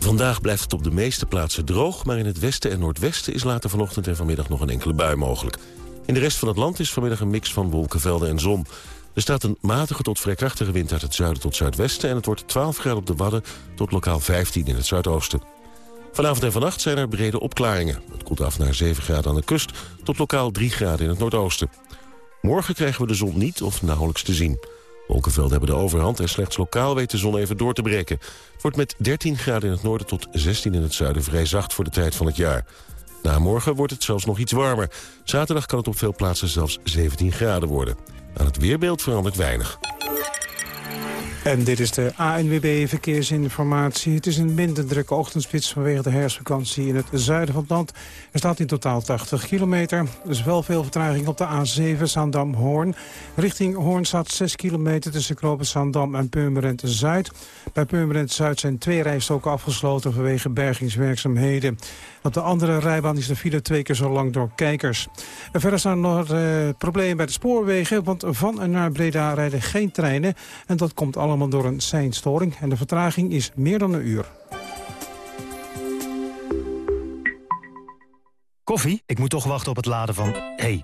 Vandaag blijft het op de meeste plaatsen droog... maar in het westen en noordwesten is later vanochtend en vanmiddag nog een enkele bui mogelijk. In de rest van het land is vanmiddag een mix van wolkenvelden en zon. Er staat een matige tot vrij krachtige wind uit het zuiden tot zuidwesten... en het wordt 12 graden op de Wadden tot lokaal 15 in het zuidoosten. Vanavond en vannacht zijn er brede opklaringen. Het koelt af naar 7 graden aan de kust tot lokaal 3 graden in het noordoosten. Morgen krijgen we de zon niet of nauwelijks te zien. Wolkenvelden hebben de overhand en slechts lokaal weet de zon even door te breken. Het wordt met 13 graden in het noorden tot 16 in het zuiden vrij zacht voor de tijd van het jaar. Na morgen wordt het zelfs nog iets warmer. Zaterdag kan het op veel plaatsen zelfs 17 graden worden. Aan het weerbeeld verandert weinig. En dit is de ANWB Verkeersinformatie. Het is een minder drukke ochtendspits vanwege de herfstvakantie in het zuiden van het land. Er staat in totaal 80 kilometer. Er is wel veel vertraging op de A7 Zaandam-Hoorn. Richting Hoorn staat 6 kilometer tussen knopen Zaandam en Purmerend Zuid. Bij Purmerend Zuid zijn twee rijstoken afgesloten vanwege bergingswerkzaamheden. Op de andere rijbaan is de file twee keer zo lang door kijkers. En verder staan nog uh, problemen bij de spoorwegen, want van en naar Breda rijden geen treinen. En dat komt allemaal door een seinstoring. En de vertraging is meer dan een uur. Koffie? Ik moet toch wachten op het laden van... Hey,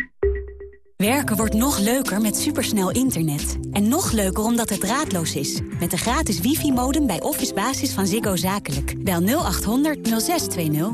Werken wordt nog leuker met supersnel internet. En nog leuker omdat het draadloos is. Met de gratis wifi-modem bij Office Basis van Ziggo Zakelijk. Bel 0800 0620.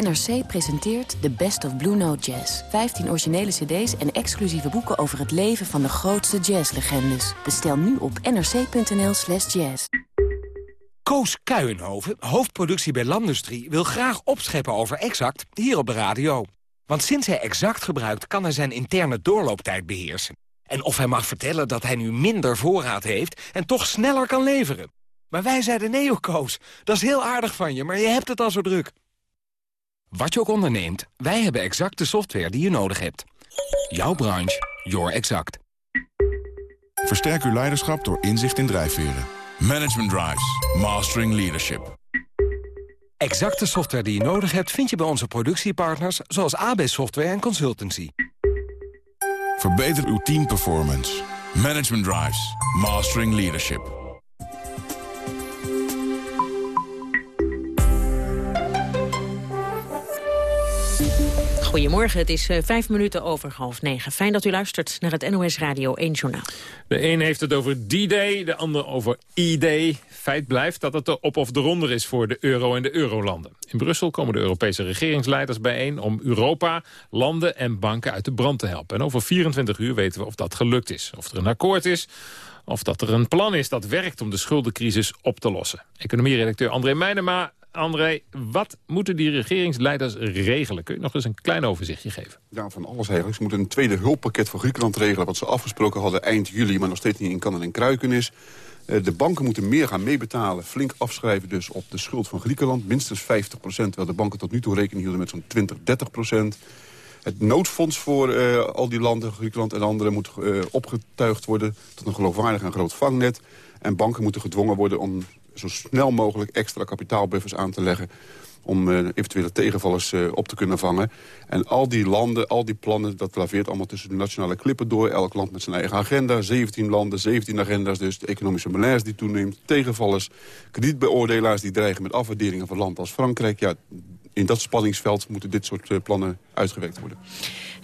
NRC presenteert The Best of Blue Note Jazz. 15 originele cd's en exclusieve boeken over het leven van de grootste jazzlegendes. Bestel nu op nrc.nl slash jazz. Koos Kuijenhoven, hoofdproductie bij Landustrie... wil graag opscheppen over Exact hier op de radio. Want sinds hij Exact gebruikt, kan hij zijn interne doorlooptijd beheersen. En of hij mag vertellen dat hij nu minder voorraad heeft... en toch sneller kan leveren. Maar wij zeiden nee, Koos. Dat is heel aardig van je, maar je hebt het al zo druk. Wat je ook onderneemt, wij hebben exact de software die je nodig hebt. Jouw branche, your exact. Versterk uw leiderschap door inzicht in drijfveren. Management Drives. Mastering Leadership. Exacte software die je nodig hebt vind je bij onze productiepartners... zoals AB Software en Consultancy. Verbeter uw teamperformance. Management Drives. Mastering Leadership. Goedemorgen, het is uh, vijf minuten over half negen. Fijn dat u luistert naar het NOS Radio 1 Journaal. De een heeft het over D-Day, de ander over E-Day. Feit blijft dat het de op of de ronder is voor de euro en de eurolanden. In Brussel komen de Europese regeringsleiders bijeen... om Europa, landen en banken uit de brand te helpen. En over 24 uur weten we of dat gelukt is. Of er een akkoord is of dat er een plan is dat werkt om de schuldencrisis op te lossen. Economieredacteur André Meijnema André, wat moeten die regeringsleiders regelen? Kun je nog eens een klein overzichtje geven? Ja, van alles eigenlijk. Ze moeten een tweede hulppakket voor Griekenland regelen... wat ze afgesproken hadden eind juli, maar nog steeds niet in kannen en kruiken is. Eh, de banken moeten meer gaan meebetalen, flink afschrijven dus op de schuld van Griekenland. Minstens 50 procent, terwijl de banken tot nu toe rekening hielden met zo'n 20, 30 procent. Het noodfonds voor uh, al die landen, Griekenland en anderen, moet uh, opgetuigd worden tot een geloofwaardig en groot vangnet. En banken moeten gedwongen worden om zo snel mogelijk extra kapitaalbuffers aan te leggen om uh, eventuele tegenvallers uh, op te kunnen vangen. En al die landen, al die plannen, dat laveert allemaal tussen de nationale klippen door. Elk land met zijn eigen agenda. 17 landen, 17 agenda's dus. De economische malaise die toeneemt. Tegenvallers, kredietbeoordelaars die dreigen met afwaarderingen van land als Frankrijk. Ja, in dat spanningsveld moeten dit soort uh, plannen uitgewerkt worden.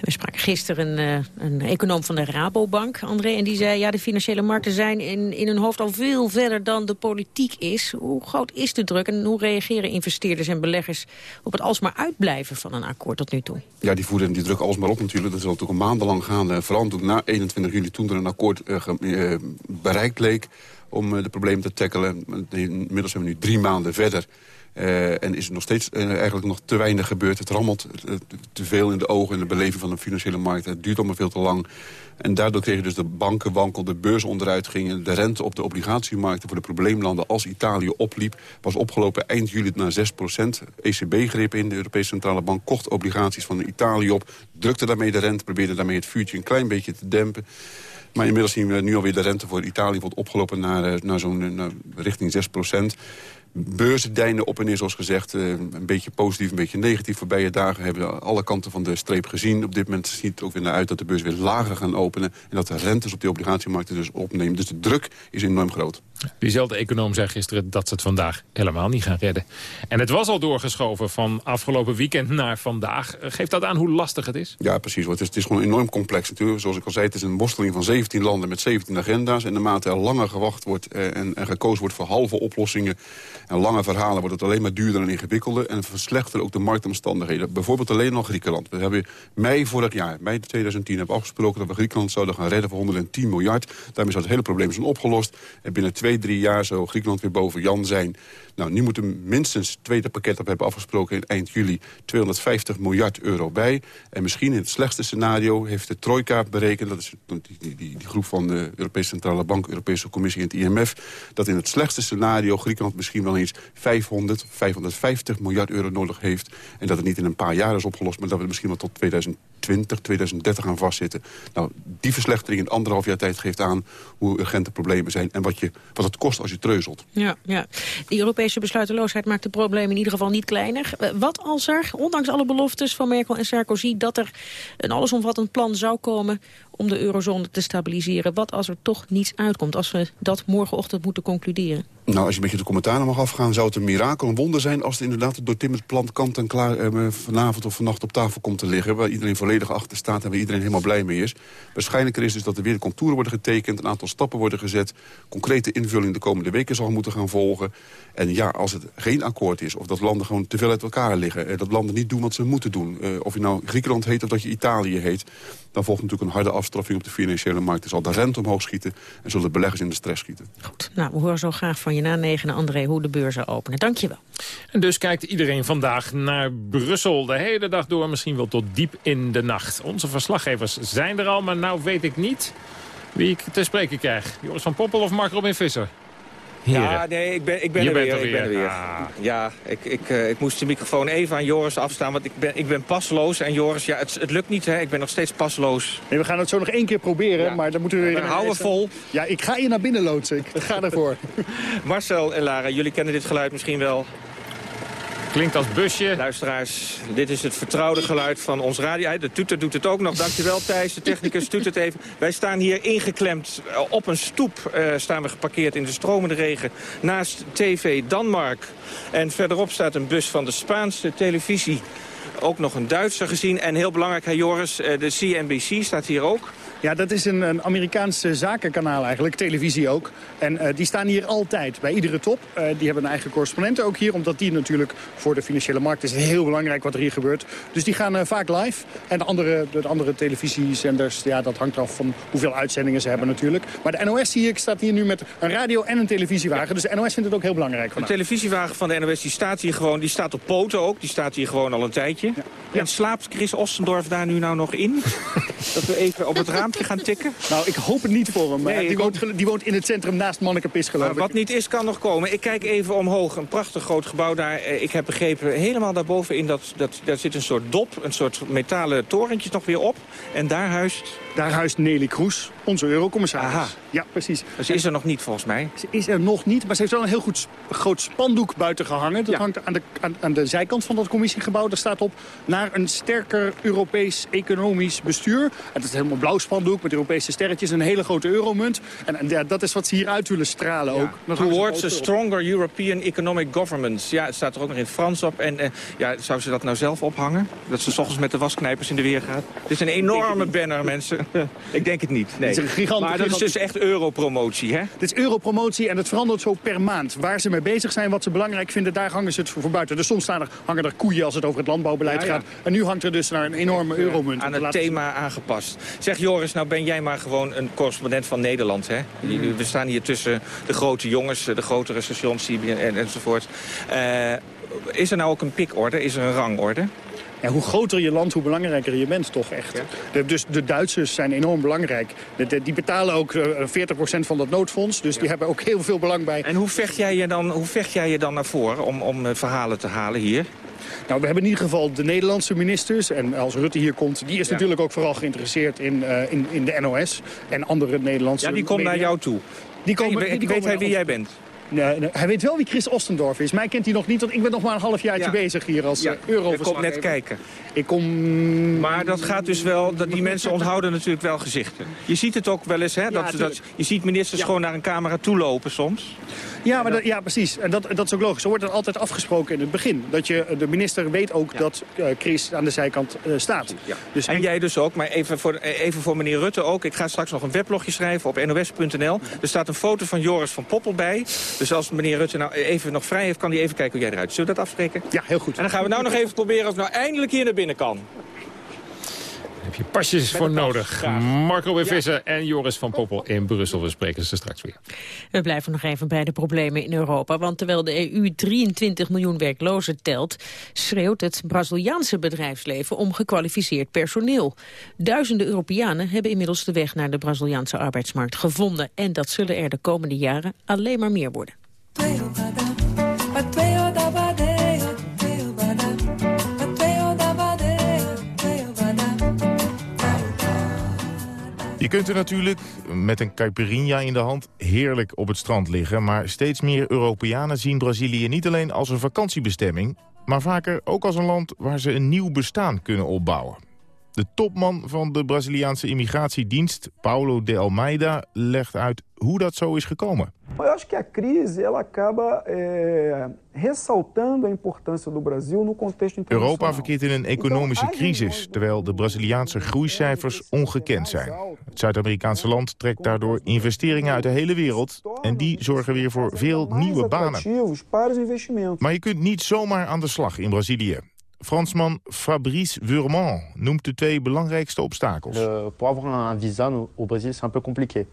We spraken gisteren een, uh, een econoom van de Rabobank, André... en die zei, ja, de financiële markten zijn in, in hun hoofd al veel verder dan de politiek is. Hoe groot is de druk en hoe reageren investeerders en beleggers... op het alsmaar uitblijven van een akkoord tot nu toe? Ja, die voeren die druk alsmaar op natuurlijk. Dat is al natuurlijk maandenlang gaan. Uh, vooral na 21 juli, toen er een akkoord bereikt leek... om de problemen te tackelen. Inmiddels zijn we nu drie maanden verder... Uh, en is er nog steeds uh, eigenlijk nog te weinig gebeurd. Het rammelt uh, te veel in de ogen en de beleving van de financiële markt. Het duurt allemaal veel te lang. En daardoor kregen dus de banken wankel, de beurs onderuit gingen. De rente op de obligatiemarkten voor de probleemlanden als Italië opliep... was opgelopen eind juli naar 6 procent. ECB greep in, de Europese Centrale Bank kocht obligaties van Italië op... drukte daarmee de rente, probeerde daarmee het vuurtje een klein beetje te dempen. Maar inmiddels zien we nu alweer de rente voor Italië wordt opgelopen naar, naar zo'n richting 6 procent beurzen deinen op en neer, zoals gezegd. Eh, een beetje positief, een beetje negatief. Voorbije dagen hebben we alle kanten van de streep gezien. Op dit moment ziet het ook weer naar uit dat de beurs weer lager gaan openen... en dat de rentes op die obligatiemarkten dus opnemen. Dus de druk is enorm groot. Diezelfde econoom zei gisteren dat ze het vandaag helemaal niet gaan redden. En het was al doorgeschoven van afgelopen weekend naar vandaag. Geeft dat aan hoe lastig het is? Ja, precies. Het is, het is gewoon enorm complex natuurlijk. Zoals ik al zei, het is een worsteling van 17 landen met 17 agenda's. En naarmate er langer gewacht wordt eh, en, en gekozen wordt voor halve oplossingen... en lange verhalen wordt het alleen maar duurder en ingewikkelder... en verslechteren ook de marktomstandigheden. Bijvoorbeeld alleen nog Griekenland. We hebben mei vorig jaar, mei 2010, hebben afgesproken... dat we Griekenland zouden gaan redden voor 110 miljard. Daarmee zou het hele probleem zijn opgelost. En binnen twee, drie jaar zou Griekenland weer boven Jan zijn. Nou, nu moeten minstens het tweede pakket we hebben afgesproken in eind juli 250 miljard euro bij. En misschien in het slechtste scenario heeft de Trojka berekend, dat is die, die, die, groep van de Europese Centrale Bank, Europese Commissie en het IMF, dat in het slechtste scenario Griekenland misschien wel eens 500, 550 miljard euro nodig heeft. En dat het niet in een paar jaar is opgelost, maar dat we misschien wel tot 2020, 2030 gaan vastzitten. Nou, die verslechtering in anderhalf jaar tijd geeft aan hoe urgente problemen zijn en wat, je, wat het kost als je treuzelt. Ja, ja. Die Europese besluiteloosheid maakt de problemen in ieder geval niet kleiner. Eh, wat als er, ondanks alle beloftes van Merkel en Sarkozy... dat er een allesomvattend plan zou komen om de eurozone te stabiliseren. Wat als er toch niets uitkomt, als we dat morgenochtend moeten concluderen? Nou, als je een beetje de commentaren mag afgaan... zou het een mirakel, een wonder zijn als het inderdaad door Timmers plan kant en klaar eh, vanavond of vannacht op tafel komt te liggen. Waar iedereen volledig achter staat en waar iedereen helemaal blij mee is. Waarschijnlijker is dus dat er weer de contouren worden getekend, een aantal stappen worden gezet. Concrete invulling de komende weken zal moeten gaan volgen. En ja, als het geen akkoord is, of dat landen gewoon te veel uit elkaar liggen... Eh, dat landen niet doen wat ze moeten doen. Eh, of je nou Griekenland heet of dat je Italië heet... dan volgt natuurlijk een harde afstraffing op de financiële markt. Er zal de rente omhoog schieten en zullen de beleggers in de stress schieten. Goed, nou, we horen zo graag van je na negen, André, hoe de beurzen openen. Dank je wel. En dus kijkt iedereen vandaag naar Brussel. De hele dag door, misschien wel tot diep in de de nacht. Onze verslaggevers zijn er al, maar nou weet ik niet wie ik te spreken krijg. Joris van Poppel of Mark Robin Visser? Ja, nee, ik ben, ik ben, er, weer, er ik ben er weer. Ah. Ja, ik, ik, eh, ik moest de microfoon even aan Joris afstaan, want ik ben, ik ben pasloos. En Joris, ja, het, het lukt niet, hè. Ik ben nog steeds pasloos. Nee, we gaan het zo nog één keer proberen, maar dan moeten we weer... We houden vol. Ja, ik ga je naar binnen loodsen. Ik ga ervoor. Marcel en Lara, jullie kennen dit geluid misschien wel. Klinkt als busje. Luisteraars, dit is het vertrouwde geluid van ons radio. De toeter doet het ook nog. Dankjewel Thijs, de technicus doet het even. Wij staan hier ingeklemd eh, op een stoep. eh, staan we geparkeerd in de stromende regen. Naast TV Danmark. En verderop staat een bus van de Spaanse televisie. Ook nog een Duitser gezien. En heel belangrijk, hè, Joris, eh, de CNBC staat hier ook. Ja, dat is een, een Amerikaanse zakenkanaal eigenlijk, televisie ook. En eh, die staan hier altijd, bij iedere top. Eh, die hebben een eigen correspondent ook hier, omdat die natuurlijk voor de financiële markt is het heel belangrijk wat er hier gebeurt. Dus die gaan eh, vaak live. En de andere, de andere televisiezenders, ja, dat hangt af van hoeveel uitzendingen ze hebben natuurlijk. Maar de NOS zie ik staat hier nu met een radio en een televisiewagen. Dus de NOS vindt het ook heel belangrijk De televisiewagen van de NOS die staat hier gewoon, die staat op poten ook. Die staat hier gewoon al een tijdje. En slaapt Chris Ostendorf daar nu nou nog in? dat we even op het raampje gaan tikken? Nou, ik hoop het niet voor hem. Nee, die, woont, die woont in het centrum naast Mannekepis, geloof Maar ik. wat niet is, kan nog komen. Ik kijk even omhoog. Een prachtig groot gebouw daar. Eh, Ik heb begrepen, helemaal daarboven in dat, dat, daar zit een soort dop. Een soort metalen torentjes nog weer op. En daar huist... Daar huist Nelly Kroes, onze eurocommissaris. Aha. Ja, precies. Dus is er nog niet volgens mij. Ze is er nog niet, maar ze heeft wel een heel goed groot spandoek buiten gehangen. Dat hangt aan de, aan, aan de zijkant van dat commissiegebouw. Daar staat op naar een sterker Europees economisch bestuur. En dat is helemaal blauw spandoek met Europese sterretjes. Een hele grote euromunt. En, en ja, dat is wat ze hier uit willen stralen ook. Ze Towards a stronger European economic governance. Ja, het staat er ook nog in het Frans op. En eh, ja, zou ze dat nou zelf ophangen? Dat ze s ochtends met de wasknijpers in de weer gaat? Het is een enorme banner, mensen. Ik denk het niet. Nee. Het is een gigantisch- maar dat is dus echt europromotie, hè? Dit is europromotie en het verandert zo per maand. Waar ze mee bezig zijn, wat ze belangrijk vinden, daar hangen ze het voor, voor buiten. Dus soms staan er, hangen er koeien als het over het landbouwbeleid Ja, ja. gaat. En nu hangt er dus naar een enorme euromunt. Aan het thema aangepast. Zeg Joris, nou ben jij maar gewoon een correspondent van Nederland, hè? Mm. We staan hier tussen de grote jongens, de grotere stations CBN en, enzovoort. Eh, is er nou ook een pikorde? Is er een rangorde? Ja, hoe groter je land, hoe belangrijker je bent, toch echt. De, dus de Duitsers zijn enorm belangrijk. De- de- die betalen ook eh, 40% van dat noodfonds. Dus die hebben ook heel veel belang bij. En hoe vecht jij je dan, hoe vecht jij je dan naar voren om, om eh, verhalen te halen hier? Nou, we hebben in ieder geval de Nederlandse ministers. En als Rutte hier komt, die is Ja. natuurlijk ook vooral geïnteresseerd in, eh, in, in de NOS. En andere Nederlandse Ja, die komt naar jou toe. Die komen, Weet- die weet komen hij wie jij bent? Nee, nee, hij weet wel wie Chris Ostendorf is. Mij kent hij nog niet, want ik ben nog maar een halfjaartje Ja. bezig hier als Ja, ja, je komt net kijken. Ik kom... Maar dat gaat dus wel, dat die mensen onthouden natuurlijk wel gezichten. Je ziet het ook wel eens, hè? Dat, je ziet ministers Ja. gewoon naar een camera toe lopen soms. Ja, maar dat, ja, precies. En dat, dat is ook logisch. Zo wordt het altijd afgesproken in het begin. Dat je, de minister weet ook dat eh, Chris aan de zijkant eh, staat. Dus En jij dus ook, maar even voor, even voor meneer Rutte ook. Ik ga straks nog een weblogje schrijven op nos.nl. Er staat een foto van Joris van Poppel bij. Dus als meneer Rutte nou even nog vrij heeft, kan hij even kijken hoe jij eruit ziet. Zullen we dat afspreken? Ja, heel goed. En dan gaan we nou nog even proberen of nou eindelijk hier naar binnen kan. Heb je pasjes voor nodig. Marco B. Visser en Joris van Poppel in Brussel. We spreken ze straks weer. We blijven nog even bij de problemen in Europa. Want terwijl de EU 23 miljoen werklozen telt... schreeuwt het Braziliaanse bedrijfsleven om gekwalificeerd personeel. Duizenden Europeanen hebben inmiddels de weg naar de Braziliaanse arbeidsmarkt gevonden. En dat zullen er de komende jaren alleen maar meer worden. Kunt er natuurlijk met een caipirinha in de hand heerlijk op het strand liggen... maar steeds meer Europeanen zien Brazilië niet alleen als een vakantiebestemming... maar vaker ook als een land waar ze een nieuw bestaan kunnen opbouwen. De topman van de Braziliaanse immigratiedienst, Paulo de Almeida, legt uit hoe dat zo is gekomen. Eu acho que a crise ela acaba eh, ressaltando a importância do Brasil no contexto internacional. Europa verkeert in een economische crisis, terwijl de Braziliaanse groeicijfers ongekend zijn. Het Zuid-Amerikaanse land trekt daardoor investeringen uit de hele wereld en die zorgen weer voor veel nieuwe banen. Maar je kunt niet zomaar aan de slag in Brazilië. Fransman Fabrice Vurman noemt de twee belangrijkste obstakels. Le- pour avoir un visa no- au Brésil, c'est un peu compliqué.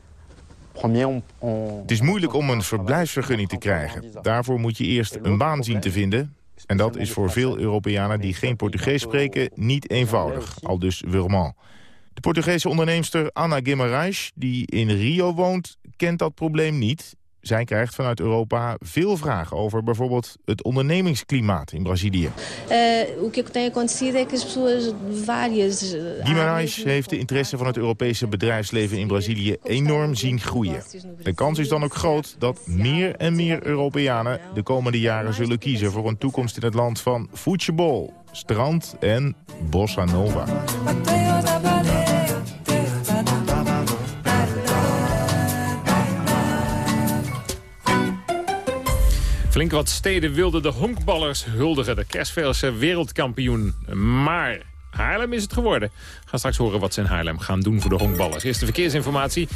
Het is moeilijk om een verblijfsvergunning te krijgen. Daarvoor moet je eerst een baan zien te vinden. En dat is voor veel Europeanen die geen Portugees spreken niet eenvoudig, al dus Wurman. De Portugese onderneemster Ana Guimarães, die in Rio woont, kent dat probleem niet. Zij krijgt vanuit Europa veel vragen over bijvoorbeeld het ondernemingsklimaat in Brazilië. O que tem acontecido é que as pessoas várias... Eh, Guimarães heeft de interesse van het Europese bedrijfsleven in Brazilië enorm zien groeien. De kans is dan ook groot dat meer en meer Europeanen de komende jaren zullen kiezen voor een toekomst in het land van voetbal, strand en bossa nova. Flink wat steden wilden de honkballers huldigen. De kerstverse wereldkampioen. Maar Haarlem is het geworden. Gaan straks horen wat ze in Haarlem gaan doen voor de honkballers. Eerste verkeersinformatie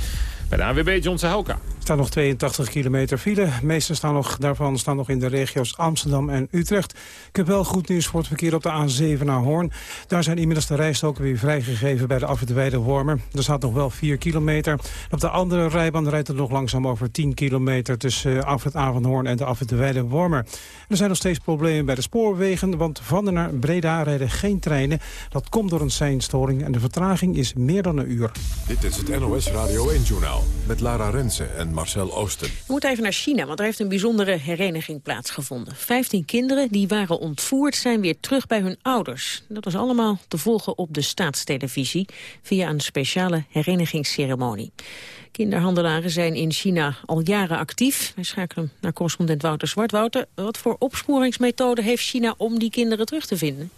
bij de ANWB John Sahoka. Er staan nog 82 kilometer file. De meeste staan nog, daarvan staan nog in de regio's Amsterdam en Utrecht. Ik heb wel goed nieuws voor het verkeer op de A7 naar Hoorn. Daar zijn inmiddels de rijstoken weer vrijgegeven bij de afrit Wormer. Er staat nog wel 4 kilometer. Op de andere rijbaan rijdt het nog langzaam over 10 kilometer... tussen uh, afrit Avanhoorn en de afrit Wormer. Er zijn nog steeds problemen bij de spoorwegen... want van en naar Breda rijden geen treinen. Dat komt door een seinstoring en de vertraging is meer dan een uur. Dit is het NOS Radio 1-journaal met Lara Rensen en Marcel Oosten. We moeten even naar China, want er heeft een bijzondere hereniging plaatsgevonden. Vijftien kinderen die waren ontvoerd zijn weer terug bij hun ouders. Dat was allemaal te volgen op de staatstelevisie via een speciale herenigingsceremonie. Kinderhandelaren zijn in China al jaren actief. Wij schakelen naar correspondent Wouter Zwart. Wouter, wat voor opsporingsmethode heeft China om die kinderen terug te vinden?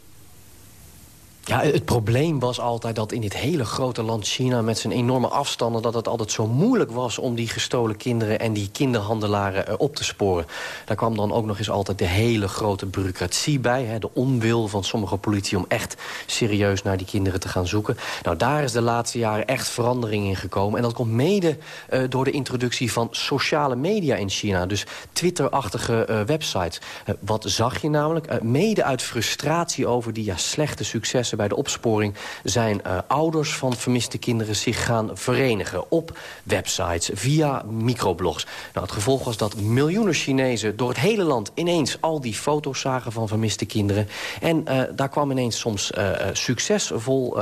Ja, het probleem was altijd dat in dit hele grote land China... met zijn enorme afstanden, dat het altijd zo moeilijk was... om die gestolen kinderen en die kinderhandelaren uh, op te sporen. Daar kwam dan ook nog eens altijd de hele grote bureaucratie bij. Hè, de onwil van sommige politie om echt serieus naar die kinderen te gaan zoeken. Nou, daar is de laatste jaren echt verandering in gekomen. En dat komt mede uh, door de introductie van sociale media in China. Dus Twitter-achtige uh, websites. wat zag je namelijk? mede uit frustratie over die ja, slechte successen bij de opsporing... zijn uh, ouders van vermiste kinderen zich gaan verenigen op websites, via microblogs. Nou, het gevolg was dat miljoenen Chinezen door het hele land ineens al die foto's zagen van vermiste kinderen. En uh, daar kwam ineens soms uh, succesvol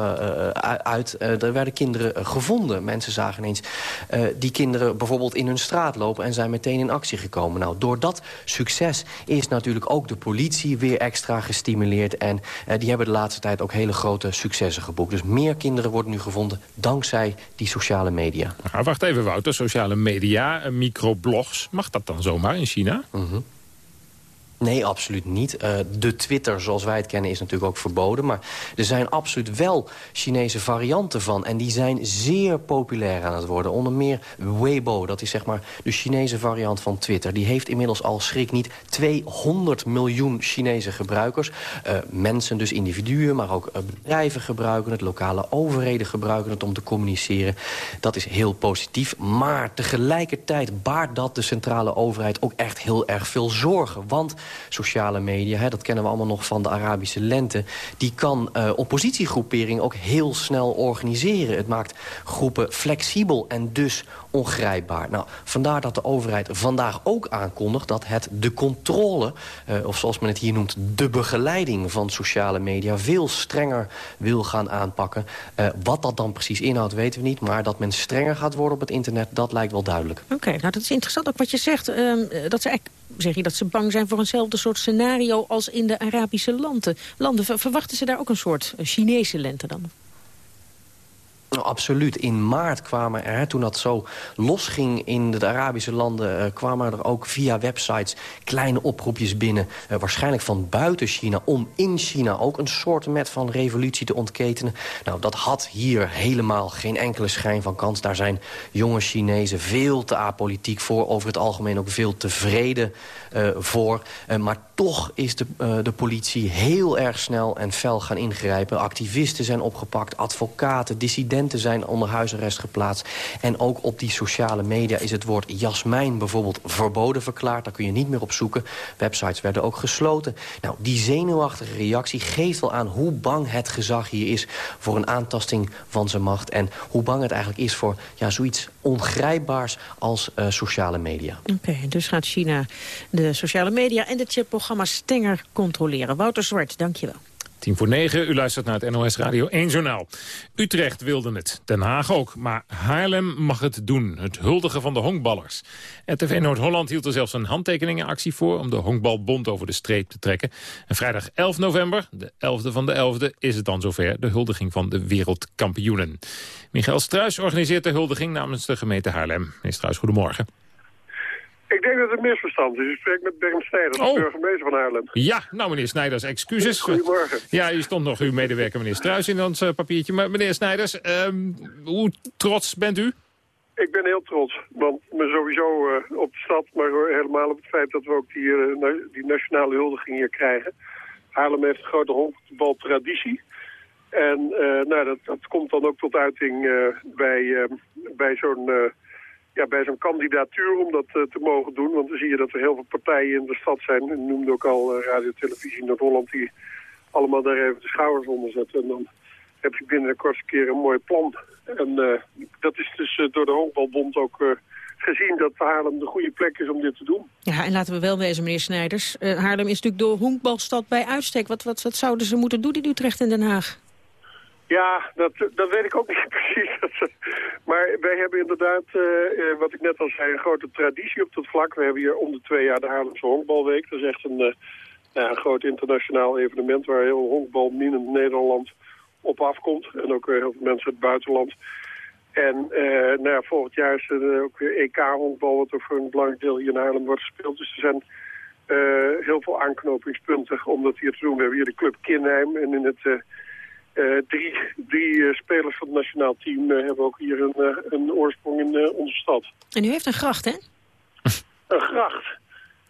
uit. er werden kinderen gevonden. Mensen zagen ineens die kinderen bijvoorbeeld in hun straat lopen... en zijn meteen in actie gekomen. Nou, door dat succes is natuurlijk ook de politie weer extra gestimuleerd. En die hebben de laatste tijd ook heel hele grote successen geboekt. Dus meer kinderen worden nu gevonden dankzij die sociale media. Nou, wacht even Wouter, sociale media, eh, microblogs. Mag dat dan zomaar in China? Mm Nee, absoluut niet. Uh, de Twitter, zoals wij het kennen, is natuurlijk ook verboden. Maar er zijn absoluut wel Chinese varianten van. En die zijn zeer populair aan het worden. Onder meer Weibo, dat is zeg maar de Chinese variant van Twitter. Die heeft inmiddels al schrik niet 200 miljoen Chinese gebruikers. Uh, mensen, dus individuen, maar ook uh, bedrijven gebruiken het. Lokale overheden gebruiken het om te communiceren. Dat is heel positief. Maar tegelijkertijd baart dat de centrale overheid ook echt heel erg veel zorgen. Want sociale media. Hè, dat kennen we allemaal nog van de Arabische lente. Die kan uh, oppositiegroeperingen ook heel snel organiseren. Het maakt groepen flexibel en dus ongrijpbaar. Nou, vandaar dat de overheid vandaag ook aankondigt... dat het de controle, uh, of zoals men het hier noemt... de begeleiding van sociale media veel strenger wil gaan aanpakken. Uh, wat dat dan precies inhoudt, weten we niet. Maar dat men strenger gaat worden op het internet, dat lijkt wel duidelijk. Oké, nou dat is interessant ook wat je zegt. Uh, dat ze eigenlijk zeg je dat ze bang zijn voor eenzelfde soort scenario als in de Arabische landen. landen. Verwachten ze daar ook een soort Chinese lente dan? Nou, absoluut. In maart kwamen er, toen dat zo losging in de Arabische landen... Uh, kwamen er ook via websites kleine oproepjes binnen. Uh, waarschijnlijk van buiten China, om in China ook een soort met van revolutie te ontketenen. Nou, dat had hier helemaal geen enkele schijn van kans. Daar zijn jonge Chinezen veel te apolitiek voor. Over het algemeen ook veel tevreden voor. maar toch is de, de politie heel erg snel en fel gaan ingrijpen. Activisten zijn opgepakt, advocaten, dissidenten zijn onder huisarrest geplaatst. En ook op die sociale media is het woord Jasmijn bijvoorbeeld verboden verklaard. Daar kun je niet meer op zoeken. Websites werden ook gesloten. Nou, die zenuwachtige reactie geeft wel aan hoe bang het gezag hier is... voor een aantasting van zijn macht. En hoe bang het eigenlijk is voor ja, zoiets ongrijpbaars als sociale media. Oké, dus gaat China de sociale media en de chatprogramma's stenger controleren. Wouter Zwart, dankjewel. Tien voor negen, u luistert naar het NOS Radio 1 Journaal. Utrecht wilde het, Den Haag ook, maar Haarlem mag het doen. Het huldigen van de honkballers. RTV Noord-Holland hield er zelfs een handtekeningenactie voor... om de honkbalbond over de streep te trekken. En vrijdag 11 november, de 11e van de 11e, is het dan zover... de huldiging van de wereldkampioenen. Michael Struis organiseert de huldiging namens de gemeente Haarlem. Meneer Struis, goedemorgen. Ik denk dat het een misverstand is. U spreekt met Bernd Snijders, oh. de burgemeester van Haarlem. Ja, nou meneer Snijders, excuses. Goedemorgen. Ja, hier stond nog uw medewerker meneer Struis in ons uh, papiertje. Maar meneer Snijders, ehm, hoe trots bent u? Ik ben heel trots, want me sowieso uh, op de stad, maar helemaal op het feit dat we ook die, uh, die nationale huldiging hier krijgen. Haarlem heeft een grote honkbaltraditie. En nou, dat, dat komt dan ook tot uiting bij, bij zo'n ja, bij zo'n kandidatuur om dat uh, te mogen doen. Want dan zie je dat er heel veel partijen in de stad zijn. U noemde ook al uh, Radio Televisie Noord-Holland die allemaal daar even de schouders onder zetten. En dan heb je binnen de kortste keer een mooi plan. En uh, dat is dus door de Honkbalbond ook gezien dat Haarlem de goede plek is om dit te doen. Ja, en laten we wel wezen, meneer Snijders. Haarlem is natuurlijk de honkbalstad bij uitstek. Wat, wat, wat zouden ze moeten doen in Utrecht en Den Haag? Ja, dat, dat weet ik ook niet precies. Maar wij hebben inderdaad, uh, wat ik net al zei, een grote traditie op dat vlak. We hebben hier om de twee jaar de Haarlemse Honkbalweek. Dat is echt een, nou, een groot internationaal evenement waar heel honkbal in Nederland op afkomt. En ook heel veel mensen uit het buitenland. En nou ja, volgend jaar is er ook weer EK-honkbal, wat ook voor een belangrijk deel hier in Haarlem wordt gespeeld. Dus er zijn heel veel aanknopingspunten om dat hier te doen. We hebben hier de club Kinheim en in het... Uh, drie drie uh, spelers van het nationaal team uh, hebben ook hier een, een oorsprong in onze stad. En u heeft een gracht, hè? Een gracht.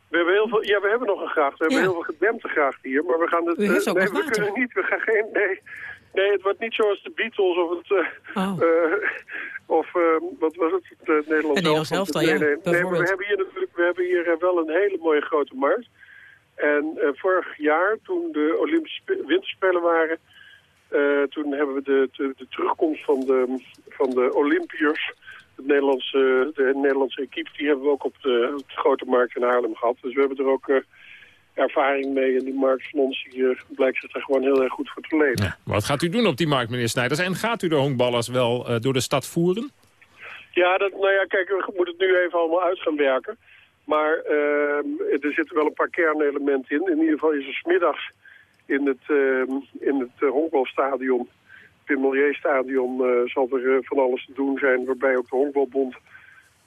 We hebben heel veel, ja, we hebben nog een gracht. We hebben heel veel gedempte grachten hier, maar we gaan het. Nee, we kunnen niet. We gaan geen. Nee, nee, het wordt niet zoals de Beatles of het. Oh. of wat was het? Het Nederlands Nederlands elftal, ja. Nee, nee, nee, we hebben hier natuurlijk. We hebben hier wel een hele mooie grote markt. En vorig jaar, toen de Olympische Winterspelen waren. Uh, toen hebben we de, de, de, terugkomst van de, van de Olympiërs, de Nederlandse, de Nederlandse equipe, die hebben we ook op de, op de grote markt in Haarlem gehad. Dus we hebben er ook uh, ervaring mee en die markt van ons hier blijkt zich daar gewoon heel erg goed voor te leven. Ja, wat gaat u doen op die markt, meneer Snijders? En gaat u de honkballers wel door de stad voeren? Ja, dat, nou ja, kijk, we moeten het nu even allemaal uit gaan werken. Maar er zitten wel een paar kernelementen in. In ieder geval is er 's middags in het, uh, in het uh, honkbalstadion, het Milieustadion, uh, zal er van alles te doen zijn. Waarbij ook de honkbalbond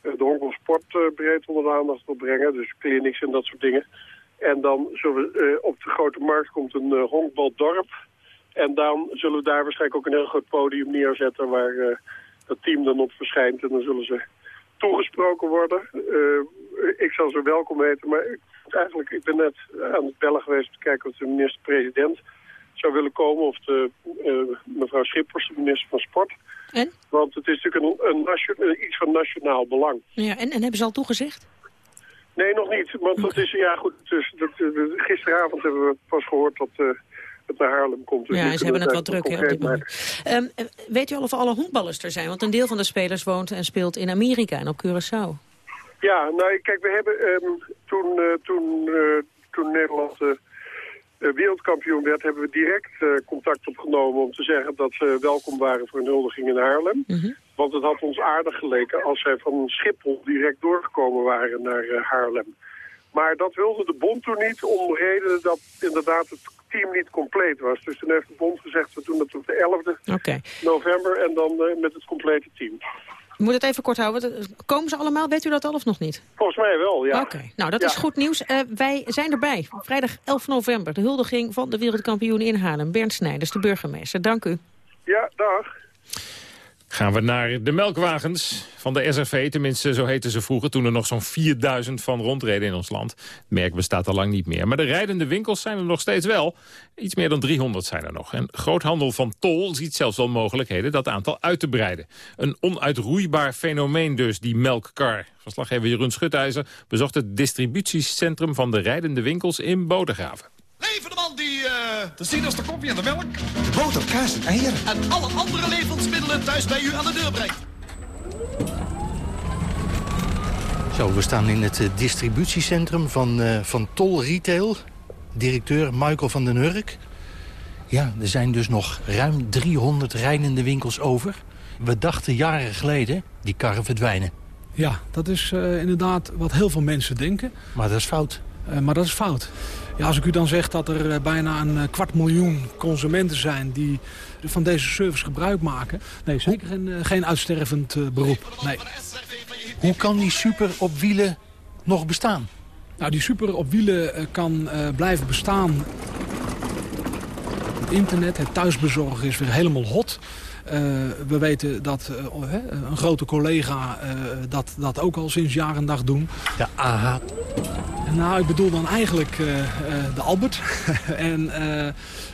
de honkbalsport breed onder de aandacht wil brengen. Dus clinics en dat soort dingen. En dan zullen we op de grote markt komt een honkbaldorp. En dan zullen we daar waarschijnlijk ook een heel groot podium neerzetten waar het team dan op verschijnt. En dan zullen ze toegesproken worden. Ik zal ze welkom heten, maar ik eigenlijk, ik ben net aan het bellen geweest om te kijken of de minister-president zou willen komen. Of de, uh, mevrouw Schippers, de minister van Sport. En? Want het is natuurlijk een, een iets van nationaal belang. Ja, en, en hebben ze al toegezegd? Nee, nog niet. Want dat is, ja goed, dus, dat, gisteravond hebben we pas gehoord dat uh, het naar Haarlem komt. Dus ja, ze hebben het wat druk op dit moment. Um, weet u al of alle honkballers er zijn? Want een deel van de spelers woont en speelt in Amerika en op Curaçao. Ja, nou kijk, we hebben um, toen, uh, toen, uh, toen Nederland uh, wereldkampioen werd, hebben we direct contact opgenomen om te zeggen dat ze welkom waren voor een huldiging in Haarlem. Mm -hmm. Want het had ons aardig geleken als zij van Schiphol direct doorgekomen waren naar Haarlem. Maar dat wilde de bond toen niet, om redenen dat inderdaad het team niet compleet was. Dus toen heeft de bond gezegd, we doen het op de 11e okay. november en dan met het complete team. Moet het even kort houden. Komen ze allemaal? Weet u dat al of nog niet? Volgens mij wel, ja. Oké, nou dat ja. is goed nieuws. Uh, wij zijn erbij. Vrijdag 11 november. De huldiging van de wereldkampioen in Haarlem. Bernd Snijders, de burgemeester. Dank u. Ja, dag. Gaan we naar de melkwagens van de SRV. Tenminste, zo heten ze vroeger, toen er nog zo'n 4000 van rondreden in ons land. Het merk bestaat al lang niet meer. Maar de rijdende winkels zijn er nog steeds wel. Iets meer dan 300 zijn er nog. En groothandel van Tol ziet zelfs wel mogelijkheden dat aantal uit te breiden. Een onuitroeibaar fenomeen dus, die melkkar. Verslaggever Jeroen Schutijzer bezocht het distributiecentrum van de rijdende winkels in Bodegraven. Leven de man die uh, de sinaasappels, de koffie en de melk, de boter, kaas en eieren en alle andere levensmiddelen thuis bij u aan de deur brengt. Zo, we staan in het eh, distributiecentrum van, uh, van Tol Retail. Directeur Michael van den Hurk. Ja, er zijn dus nog ruim 300 rijdende winkels over. We dachten jaren geleden, die karren verdwijnen. Ja, dat is uh, inderdaad wat heel veel mensen denken. Maar dat is fout. Uh, maar dat is fout. Ja, als ik u dan zeg dat er uh, bijna een kwart miljoen consumenten zijn... die van deze service gebruik maken... nee, zeker geen, geen uitstervend beroep. Nee. Hoe kan die super op wielen nog bestaan? Nou, die super op wielen kan blijven bestaan. Het internet, het thuisbezorgen is weer helemaal hot... Uh, we weten dat uh, een grote collega uh, dat, dat ook al sinds jaar en dag doen. De AH. Nou, ik bedoel dan eigenlijk de Albert. en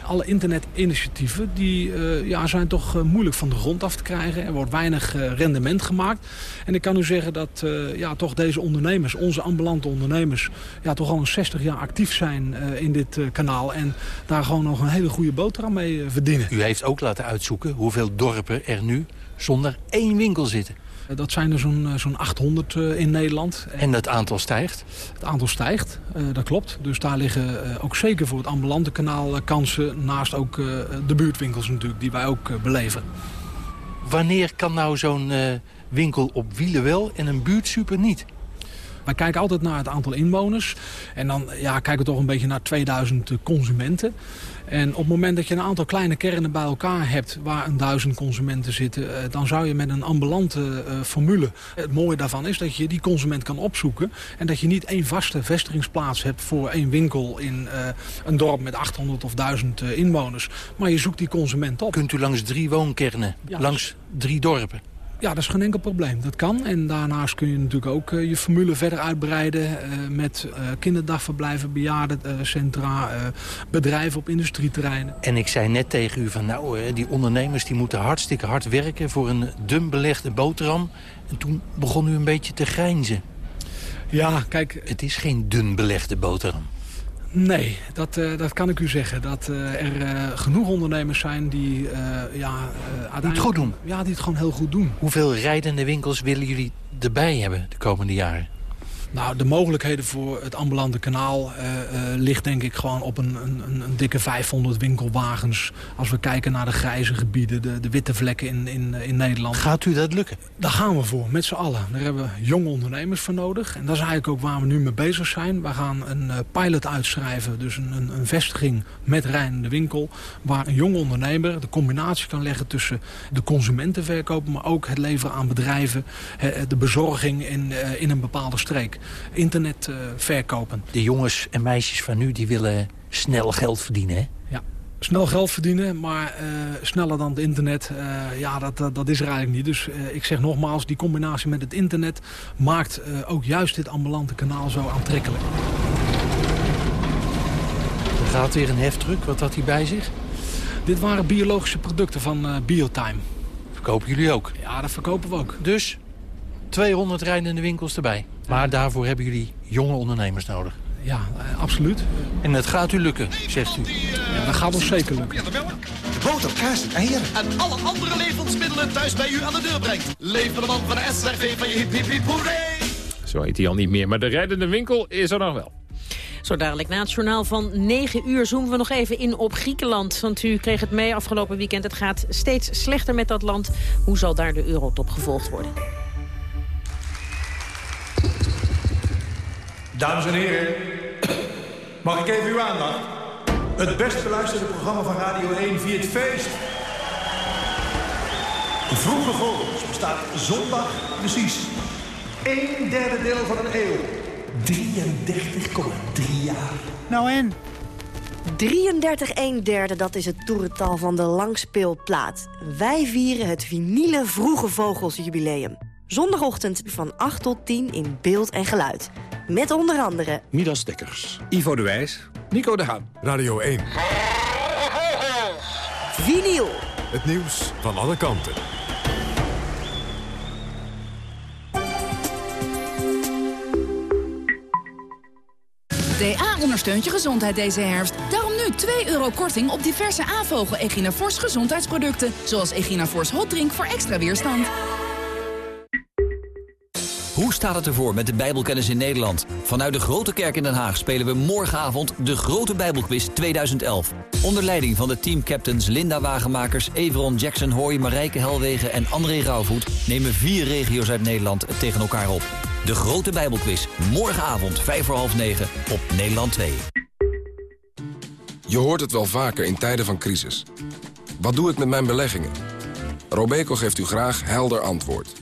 alle internetinitiatieven die, ja, zijn toch moeilijk van de grond af te krijgen. Er wordt weinig rendement gemaakt. En ik kan u zeggen dat ja, toch deze ondernemers, onze ambulante ondernemers... Ja, toch al een 60 jaar actief zijn in dit kanaal. En daar gewoon nog een hele goede boterham mee verdienen. U heeft ook laten uitzoeken hoeveel dorpen er nu zonder één winkel zitten. Dat zijn er zo'n zo'n 800 in Nederland. En het aantal stijgt? Het aantal stijgt, dat klopt. Dus daar liggen ook zeker voor het ambulante kanaal kansen... naast ook de buurtwinkels natuurlijk, die wij ook beleven. Wanneer kan nou zo'n winkel op wielen wel en een buurtsuper niet? Wij kijken altijd naar het aantal inwoners. En dan ja, kijken we toch een beetje naar 2000 consumenten. En op het moment dat je een aantal kleine kernen bij elkaar hebt... waar een duizend consumenten zitten... dan zou je met een ambulante uh, formule... Het mooie daarvan is dat je die consument kan opzoeken... en dat je niet één vaste vestigingsplaats hebt voor één winkel... in uh, een dorp met 800 of 1000 uh, inwoners. Maar je zoekt die consument op. Kunt u langs drie woonkernen, ja. langs drie dorpen? Ja, dat is geen enkel probleem. Dat kan. En daarnaast kun je natuurlijk ook uh, je formule verder uitbreiden... Uh, met uh, kinderdagverblijven, bejaardencentra, bedrijven op industrieterreinen. En ik zei net tegen u van nou, die ondernemers die moeten hartstikke hard werken... voor een dun belegde boterham. En toen begon u een beetje te grijnzen. Ja, kijk... Het is geen dun belegde boterham. Nee, dat, uh, dat kan ik u zeggen. Dat uh, er uh, genoeg ondernemers zijn die, ja, die het goed doen? Ja, die het gewoon heel goed doen. Hoeveel rijdende winkels willen jullie erbij hebben de komende jaren? Nou, de mogelijkheden voor het ambulante kanaal uh, uh, ligt denk ik gewoon op een, een, een, dikke 500 winkelwagens. Als we kijken naar de grijze gebieden, de, de witte vlekken in, in, in Nederland. Gaat u dat lukken? Daar gaan we voor, met z'n allen. Daar hebben we jonge ondernemers voor nodig. En dat is eigenlijk ook waar we nu mee bezig zijn. We gaan een uh, pilot uitschrijven, dus een, een, een vestiging met rijdende winkel. Waar een jonge ondernemer de combinatie kan leggen tussen de consumentenverkoop... maar ook het leveren aan bedrijven, de bezorging in, in een bepaalde streek internet uh, verkopen. De jongens en meisjes van nu die willen snel geld verdienen, hè? Ja, snel geld verdienen, maar uh, sneller dan het internet, uh, ja, dat, dat, dat, is er eigenlijk niet. Dus ik zeg nogmaals, die combinatie met het internet maakt ook juist dit ambulante kanaal zo aantrekkelijk. Er gaat weer een heftruck, wat had hij bij zich? Dit waren biologische producten van Biotime. Verkopen jullie ook? Ja, dat verkopen we ook. Dus 200 rijdende winkels erbij. Maar daarvoor hebben jullie jonge ondernemers nodig. Ja, absoluut. En het gaat u lukken, zegt u. Ja, dat gaat ons zeker lukken. De boter, kaas, eieren en alle andere levensmiddelen thuis bij u aan de deur brengt. Leef de man van de SRV van je hip hip. Zo heet hij al niet meer, maar de rijdende winkel is er nog wel. Zo dadelijk na het journaal van 9 uur zoomen we nog even in op Griekenland. Want u kreeg het mee afgelopen weekend. Het gaat steeds slechter met dat land. Hoe zal daar de eurotop gevolgd worden? Dames en heren, mag ik even uw aandacht? Het best beluisterde programma van Radio 1 viert feest. Vroege Vogels bestaat zondag precies een derde deel van een eeuw. 33,3 jaar. Nou en? 33 1 derde, dat is het toerental van de langspeelplaat. Wij vieren het vinyle Vroege Vogels jubileum. Zondagochtend van 8 tot 10 in beeld en geluid. Met onder andere... Midas Stekkers, Ivo de Wijs, Nico de Haan. Radio 1. Vinyl. Het nieuws van alle kanten. DA ondersteunt je gezondheid deze herfst. Daarom nu 2 euro korting op diverse A-vogel Echinafors gezondheidsproducten. Zoals Echinafors Hot Drink voor extra weerstand. Hoe staat het ervoor met de Bijbelkennis in Nederland? Vanuit de Grote Kerk in Den Haag spelen we morgenavond de Grote Bijbelquiz 2011. Onder leiding van de teamcaptains Linda Wagenmakers, Everon Jackson Hoy, Marijke Helwegen en André Rauwvoet... nemen vier regio's uit Nederland tegen elkaar op. De Grote Bijbelquiz, morgenavond 5 voor half 9 op Nederland 2. Je hoort het wel vaker in tijden van crisis. Wat doe ik met mijn beleggingen? Robeco geeft u graag helder antwoord.